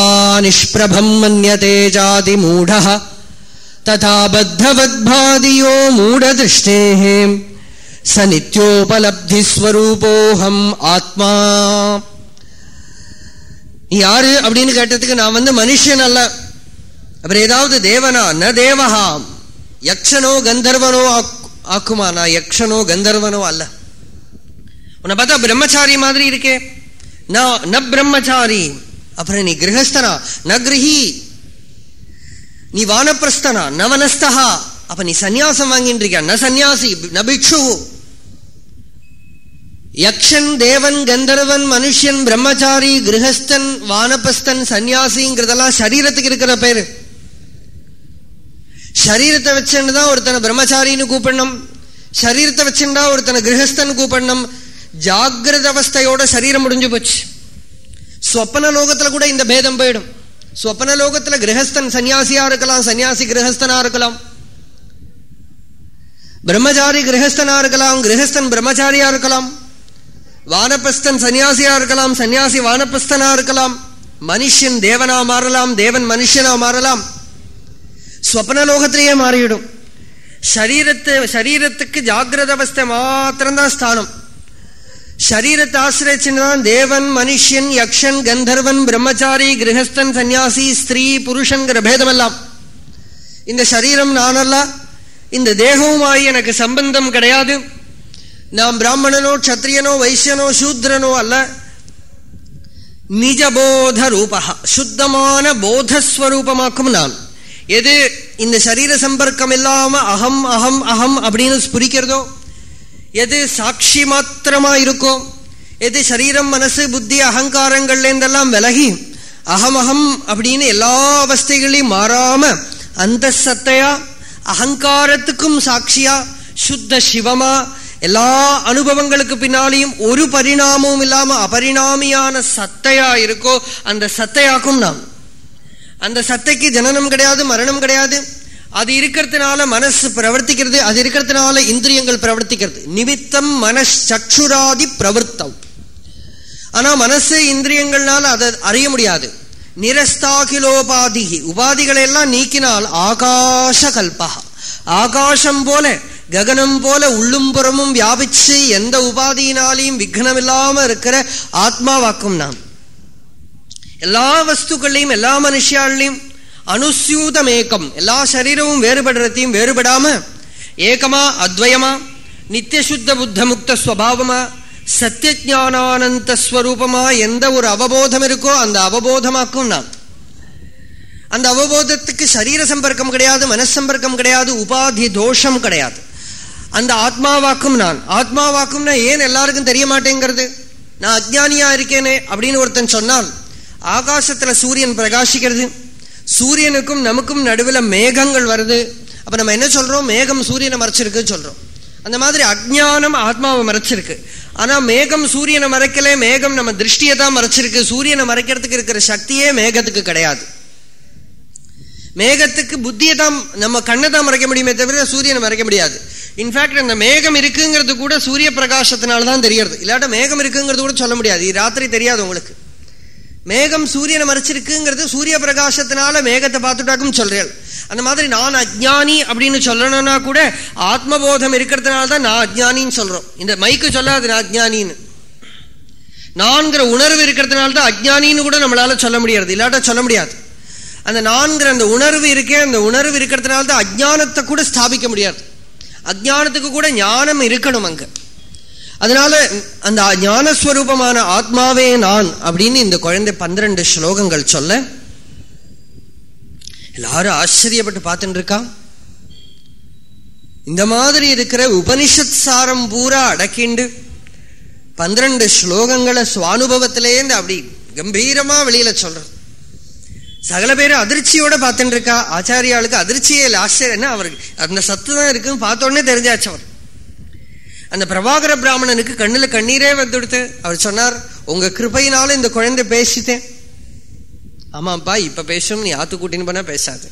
निष्प्रभम् मन्यते जातिमूढः तथा बद्धवद्भादियो मूढदृष्टेः स நித்யோபலப்திஸ்வரூபோகம் ஆத்மா யாரு அப்படின்னு கேட்டதுக்கு நான் வந்து மனுஷன் அல்ல அப்புறம் ஏதாவது தேவனா? ந தேவஹா. யக்ஷனோ கந்தர்வனோ ஆக்குமானா யக்ஷனோ கந்தர்வனோ அல்ல. உன்னை பார்த்தா பிரம்மச்சாரி மாதிரி இருக்கே. நான் ந பிரம்மச்சாரி. அப்புறம் நீ கிரகஸ்தனா? ந கிரகி. நீ வானப்பிரஸ்தனா? ந வனஸ்தகா அப்ப நீ சந்நியாசம் வாங்கிட்டு இருக்கியா? ந சந்நியாசி ந பிக்ஷு. யக்ஷன் தேவன் கந்தர்வன் மனுஷன் பிரம்மச்சாரி கிரகஸ்தன் வானபஸ்தன் சன்னியாசிங்கிறதெல்லாம் சரீரத்துக்கு இருக்கிற பேரு. சரீரத்தை வச்சுன்னு தான் ஒருத்தனை பிரம்மச்சாரின்னு கூப்பிடணும். சரீரத்தை வச்சுட்டா ஒருத்தனை கிரகஸ்தன் கூப்பிடணும். ஜாகிரத அவஸ்தையோட சரீரம் முடிஞ்சு போச்சு. ஸ்வப்ன லோகத்துல கூட இந்த பேதம் போயிடும். சொப்பன லோகத்துல கிரகஸ்தன் சன்னியாசியா இருக்கலாம் சன்னியாசி கிரகஸ்தனா இருக்கலாம். பிரம்மச்சாரி கிரகஸ்தனா இருக்கலாம் கிரகஸ்தன் பிரம்மச்சாரியா இருக்கலாம். வானப்பஸ்தன் சன்னியாசியா இருக்கலாம் சன்னியாசி வானப்பஸ்தனா இருக்கலாம். மனுஷன் தேவனா மாறலாம் தேவன் மனுஷனா மாறலாம். ஸ்வப்னலோகத்திரேயே மாறிவிடும் சரீரத்து சரீரத்துக்கு ஜாகிரத அவஸ்தை மாத்திரம்தான் ஸ்தானம் சரீரத்தை ஆசிரியச்சுதான் தேவன் மனுஷன் யக்ஷன் கந்தர்வன் பிரம்மச்சாரி கிரகஸ்தன் சன்னியாசி ஸ்திரீ புருஷன்கிற பேதமெல்லாம் இந்த சரீரம் நானல்ல இந்த தேகவுமாய் எனக்கு சம்பந்தம் கிடையாது நான் பிராமணனோ க்ஷத்ரியனோ வைசியனோ சூத்ரனோ அல்ல நிஜபோத ரூபா சுத்தமான போதஸ்வரூபமாக்கும் நான் எது? இந்த சரீர சம்பர்க்கம் இல்லாம அகம் அகம் அகம் அப்படின்னு ஸ்புரிக்கிறதோ? எது சாட்சி மாத்திரமா இருக்கோ? எது சரீரம் மனசு புத்தி அகங்காரங்கள்லேருந்தெல்லாம் விலகி அகம் அகம் அப்படின்னு எல்லா அவஸ்தைகளையும் மாறாம அந்த சத்தையா அகங்காரத்துக்கும் சாட்சியா சுத்த சிவமா எல்லா அனுபவங்களுக்கு பின்னாலையும் ஒரு பரிணாமமும் இல்லாம அபரிணாமியான சத்தையா இருக்கோ அந்த சத்தையாக்கும் நான் அந்த சத்தைக்கு ஜனனம் கிடையாது மரணம் கிடையாது. அது இருக்கிறதுனால மனசு பிரவர்த்திக்கிறது அது இருக்கிறதுனால இந்திரியங்கள் பிரவர்த்திக்கிறது. நிமித்தம் மனச்சக்ஷுராதி பிரவர்த்தம். ஆனா மனசு இந்திரியங்கள்னால அதை அறிய முடியாது. நிரஸ்தாகிலோபாதிகி. உபாதிகளை எல்லாம் நீக்கினால் ஆகாஷ கல்பா ஆகாசம் போல ககனம் போல உள்ளும் புறமும் வியாபிச்சு எந்த உபாதியினாலையும் விக்னம் இல்லாம இருக்கிற ஆத்மாவாக்கும் நான் எல்லா வஸ்துக்கள்லையும் எல்லா மனுஷாலையும் அனுசியூதம் ஏக்கம் எல்லா சரீரமும் வேறுபடுறதையும் வேறுபடாம ஏகமா அத்வயமா நித்தியசுத்த புத்த முக்த ஸ்வபாவமா சத்தியஜானானந்த ஸ்வரூபமா எந்த ஒரு அவபோதம் இருக்கோ அந்த அவபோதமாக்கும் நான் அந்த அவபோதத்துக்கு சரீர சம்பர்க்கம் கிடையாது மனசம்பர்க்கம் கிடையாது உபாதி தோஷம் கிடையாது. அந்த ஆத்மாவாக்கும் நான். ஆத்மாவாக்கும்னா ஏன் எல்லாருக்கும் தெரிய மாட்டேங்கிறது? நான் அஜ்ஞானியா இருக்கேனே அப்படின்னு ஒருத்தன் சொன்னால் ஆகாசத்துல சூரியன் பிரகாசிக்கிறது. சூரியனுக்கும் நமக்கும் நடுவில் மேகங்கள் வருது. அப்ப நம்ம என்ன சொல்றோம்? மேகம் சூரியனை மறைச்சிருக்குன்னு சொல்றோம். அந்த மாதிரி அஜ்ஞானம் ஆத்மாவை மறைச்சிருக்கு. ஆனா மேகம் சூரியனை மறைக்கல மேகம் நம்ம திருஷ்டியை தான் மறைச்சிருக்கு. சூரியனை மறைக்கிறதுக்கு இருக்கிற சக்தியே மேகத்துக்கு கிடையாது. மேகத்துக்கு புத்தியை தான் நம்ம கண்ணை தான் மறைக்க முடியுமே தவிர சூரியனை மறைக்க முடியாது. இன்ஃபேக்ட் அந்த மேகம் இருக்குங்கிறது கூட சூரிய பிரகாசத்தினால தான் தெரியறது இல்லாட்ட மேகம் இருக்குங்கிறது கூட சொல்ல முடியாது. ராத்திரி தெரியாது உங்களுக்கு. மேகம் சூரியனை மறைச்சிருக்குங்கிறது சூரிய பிரகாசத்தினால மேகத்தை பார்த்துட்டாக்கும் சொல்றேன். அந்த மாதிரி நான் அஜ்ஞானி அப்படின்னு சொல்லணும்னா கூட ஆத்மபோதம் இருக்கிறதுனால தான் நான் அஜ்ஞானின்னு சொல்றோம். இந்த மைக்கு சொல்லாது நான் அஜ்ஞானின்னு. நான்கிற உணர்வு இருக்கிறதுனால தான் அஜ்ஞானின்னு கூட நம்மளால சொல்ல முடியாது இல்லாட்ட சொல்ல முடியாது. அந்த நான்கிற அந்த உணர்வு இருக்கே அந்த உணர்வு இருக்கிறதுனால தான் அஜ்ஞானத்தை கூட ஸ்தாபிக்க முடியாது. அஜ்ஞானத்துக்கு கூட ஞானம் இருக்கணும் அங்கே. அதனால அந்த ஞானஸ்வரூபமான ஆத்மாவே நான் அப்படின்னு இந்த குழந்தை பன்னிரண்டு ஸ்லோகங்கள் சொல்ல எல்லாரும் ஆச்சரியப்பட்டு பார்த்துட்டு இருக்கா? இந்த மாதிரி இருக்கிற உபனிஷத் சாரம் பூரா அடக்கிண்டு பன்னிரண்டு ஸ்லோகங்களை சுவானுபவத்திலேருந்து அப்படி கம்பீரமா வெளியில சொல்றது சகல பேர் அதிர்ச்சியோட பார்த்துட்டு இருக்கா? ஆச்சாரியாளுக்கு அதிர்ச்சியே இல்லை. ஆச்சரியம் என்ன அவருக்கு அந்த சத்து தான் இருக்குன்னு பார்த்தோடனே தெரிஞ்சாச்சு அவர். அந்த பிரபாகர பிராமணனுக்கு கண்ணுல கண்ணீரே வந்துடுத்து அவர் சொன்னார் உங்க கிருபையினால இந்த குழந்தை பேசிட்டேன். ஆமாப்பா இப்ப பேசும் நீ ஆத்து கூட்டின்னு போனா பேசாது.